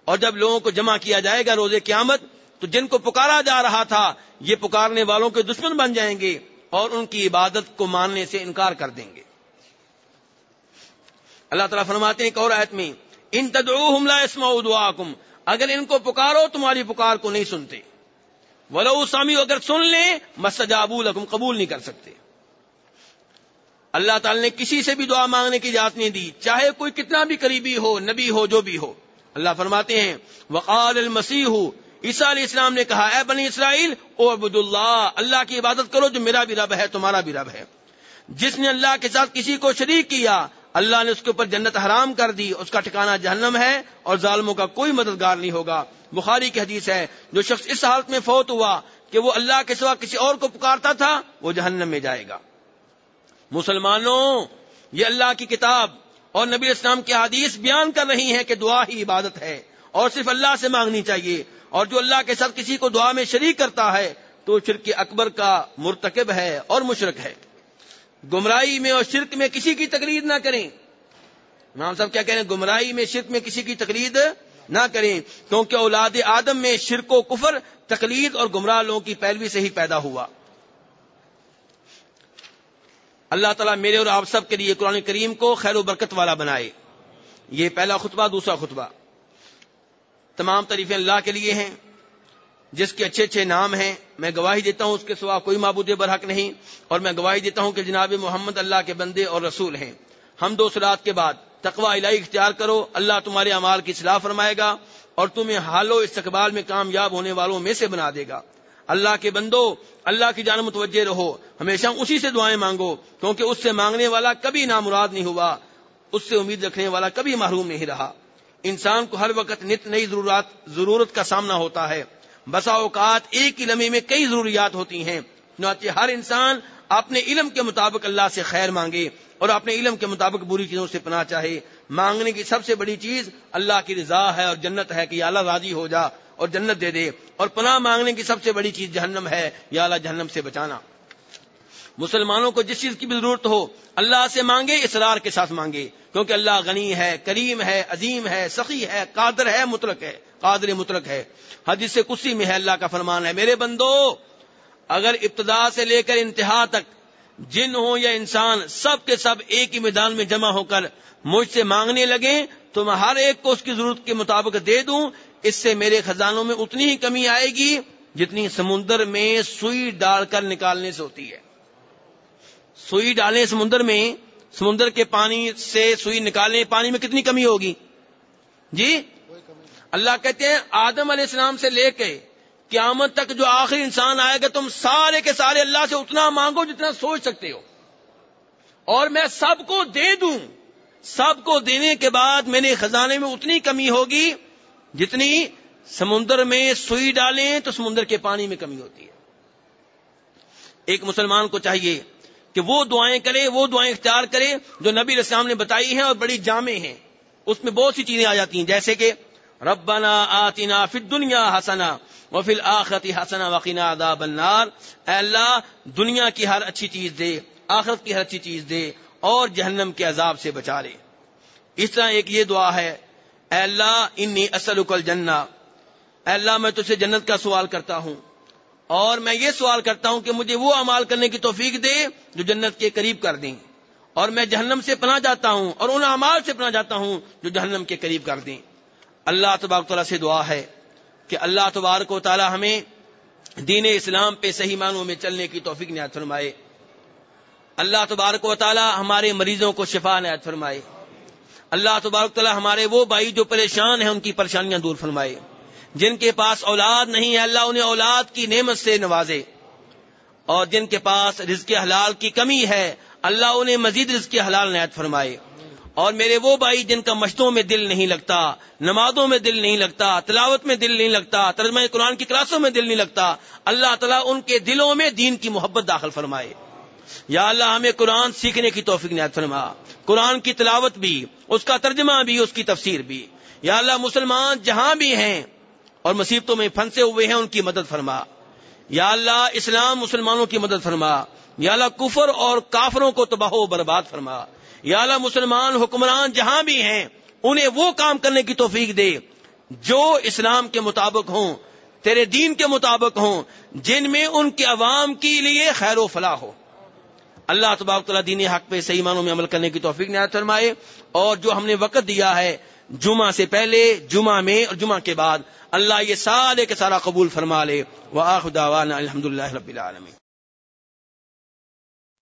Speaker 1: اور جب لوگوں کو جمع کیا جائے گا روز قیامت تو جن کو پکارا جا رہا تھا یہ پکارنے والوں کے دشمن بن جائیں گے اور ان کی عبادت کو ماننے سے انکار کر دیں گے اللہ تعالیٰ فرماتے ہیں ایک اور آیت میں ان ان لا اگر کو پکارو تمہاری پکار کو نہیں سنتے ولو سامی اگر سن لیں لکم قبول نہیں کر سکتے اللہ تعالیٰ نے کسی سے بھی دعا مانگنے کی اجازت نہیں دی چاہے کوئی کتنا بھی قریبی ہو نبی ہو جو بھی ہو اللہ فرماتے ہیں وقال المسیح عیسیٰ علیہ السلام نے کہا اے بنی اسرائیل عبد عبداللہ اللہ کی عبادت کرو جو میرا بھی رب ہے تمہارا بھی رب ہے جس نے اللہ کے ساتھ کسی کو شریک کیا اللہ نے اس کے اوپر جنت حرام کر دی اس کا ٹھکانہ جہنم ہے اور ظالموں کا کوئی مددگار نہیں ہوگا بخاری کی حدیث ہے جو شخص اس حالت میں فوت ہوا کہ وہ اللہ کے سوا کسی اور کو پکارتا تھا وہ جہنم میں جائے گا مسلمانوں یہ اللہ کی کتاب اور نبی اسلام کی حدیث بیان کر رہی ہیں کہ دعا ہی عبادت ہے اور صرف اللہ سے مانگنی چاہیے اور جو اللہ کے ساتھ کسی کو دعا میں شریک کرتا ہے تو شرک اکبر کا مرتکب ہے اور مشرق ہے گمراہی میں اور شرک میں کسی کی تقلید نہ کریں امام صاحب کیا کہیں گمراہی میں شرک میں کسی کی تقلید نہ کریں کیونکہ اولاد آدم میں شرک و کفر تقلید اور گمراہ لوگوں کی پیروی سے ہی پیدا ہوا اللہ تعالیٰ میرے اور آپ سب کے لیے قرآن کریم کو خیر و برکت والا بنائے یہ پہلا خطبہ دوسرا خطبہ تمام تعریفیں اللہ کے لیے ہیں جس کے اچھے اچھے نام ہیں میں گواہی دیتا ہوں اس کے سوا کوئی معبود برحق نہیں اور میں گواہی دیتا ہوں کہ جناب محمد اللہ کے بندے اور رسول ہیں ہم دو سلاد کے بعد تقوا الہی اختیار کرو اللہ تمہارے امال کی صلاح فرمائے گا اور تمہیں حال و استقبال میں کامیاب ہونے والوں میں سے بنا دے گا اللہ کے بندو اللہ کی جان متوجہ رہو ہمیشہ اسی سے دعائیں مانگو کیونکہ اس سے مانگنے والا کبھی نامراد نہیں ہوا اس سے امید رکھنے والا کبھی محروم نہیں رہا انسان کو ہر وقت نت نئی ضرورت کا سامنا ہوتا ہے بسا اوقات ایک ہی لمحے میں کئی ضروریات ہوتی ہیں ہر انسان اپنے علم کے مطابق اللہ سے خیر مانگے اور اپنے علم کے مطابق بری چیزوں سے پناہ چاہے مانگنے کی سب سے بڑی چیز اللہ کی رضا ہے اور جنت ہے کہ اللہ راضی ہو جا اور جنت دے دے اور پناہ مانگنے کی سب سے بڑی چیز جہنم ہے یا اللہ جہنم سے بچانا مسلمانوں کو جس چیز کی بھی ضرورت ہو اللہ سے مانگے اسرار کے ساتھ مانگے کیونکہ اللہ غنی ہے کریم ہے عظیم ہے سخی ہے قادر ہے مترک ہے قادر مطلق ہے حدیث سے کسی میں ہے اللہ کا فرمان ہے میرے بندو اگر ابتدا سے لے کر انتہا تک جن ہو یا انسان سب کے سب ایک ہی میدان میں جمع ہو کر مجھ سے مانگنے لگے تو میں ہر ایک کو اس کی ضرورت کے مطابق دے دوں اس سے میرے خزانوں میں اتنی ہی کمی آئے گی جتنی سمندر میں سوئی ڈال کر نکالنے سے ہوتی ہے سوئی ڈالیں سمندر میں سمندر کے پانی سے سوئی نکالیں پانی میں کتنی کمی ہوگی جی اللہ کہتے ہیں آدم علیہ السلام سے لے کے قیامت تک جو آخری انسان آئے گا تم سارے کے سارے اللہ سے اتنا مانگو جتنا سوچ سکتے ہو اور میں سب کو دے دوں سب کو دینے کے بعد میں نے خزانے میں اتنی کمی ہوگی جتنی سمندر میں سوئی ڈالیں تو سمندر کے پانی میں کمی ہوتی ہے ایک مسلمان کو چاہیے کہ وہ دعائیں کرے وہ دعائیں اختیار کرے جو نبی السلام نے بتائی ہیں اور بڑی جامع ہیں اس میں بہت سی چیزیں آ جاتی ہیں جیسے کہ ربنا آتنا فی دنیا حسنا وفی فل آخرت ہی حسنا وقینہ ادا بنار اللہ دنیا کی ہر اچھی چیز دے آخرت کی ہر اچھی چیز دے اور جہنم کے عذاب سے بچا لے اس طرح ایک یہ دعا ہے اے اللہ انی اصل اکل اے اللہ میں تجھ سے جنت کا سوال کرتا ہوں اور میں یہ سوال کرتا ہوں کہ مجھے وہ امال کرنے کی توفیق دے جو جنت کے قریب کر دیں اور میں جہنم سے پناہ جاتا ہوں اور ان امال سے پناہ جاتا ہوں جو جہنم کے قریب کر دیں اللہ تبارک تعالیٰ سے دعا ہے کہ اللہ تبارک و تعالیٰ ہمیں دین اسلام پہ صحیح معنوں میں چلنے کی توفیق نہایت فرمائے اللہ تبارک و تعالیٰ ہمارے مریضوں کو شفا نہایت فرمائے اللہ تبارک تعالیٰ ہمارے وہ بھائی جو پریشان ہیں ان کی پریشانیاں دور فرمائے جن کے پاس اولاد نہیں ہے اللہ انہیں اولاد کی نعمت سے نوازے اور جن کے پاس رزق حلال کی کمی ہے اللہ انہیں مزید رزق حلال نایت فرمائے اور میرے وہ بھائی جن کا مشتوں میں دل نہیں لگتا نمازوں میں دل نہیں لگتا تلاوت میں دل نہیں لگتا ترجمہ قرآن کی کلاسوں میں دل نہیں لگتا اللہ تعالیٰ ان کے دلوں میں دین کی محبت داخل فرمائے یا اللہ ہمیں قرآن سیکھنے کی توفیق نیت فرما قرآن کی تلاوت بھی اس کا ترجمہ بھی اس کی تفسیر بھی یا اللہ مسلمان جہاں بھی ہیں اور مصیبتوں میں پھنسے ہوئے ہیں ان کی مدد فرما یا اللہ اسلام مسلمانوں کی مدد فرما یا اللہ کفر اور کافروں کو تباہ و برباد فرما یا اللہ مسلمان حکمران جہاں بھی ہیں انہیں وہ کام کرنے کی توفیق دے جو اسلام کے مطابق ہوں تیرے دین کے مطابق ہوں جن میں ان کے عوام کے لیے خیر و فلاح ہو اللہ تبارک تعالیٰ دینی حق پہ صحیح معنوں میں عمل کرنے کی توفیق نہایت فرمائے اور جو ہم نے وقت دیا ہے جمعہ سے پہلے جمعہ میں اور جمعہ کے بعد اللہ یہ سارے کے سارا قبول فرما لے وہ آخا الحمد اللہ رب العالمین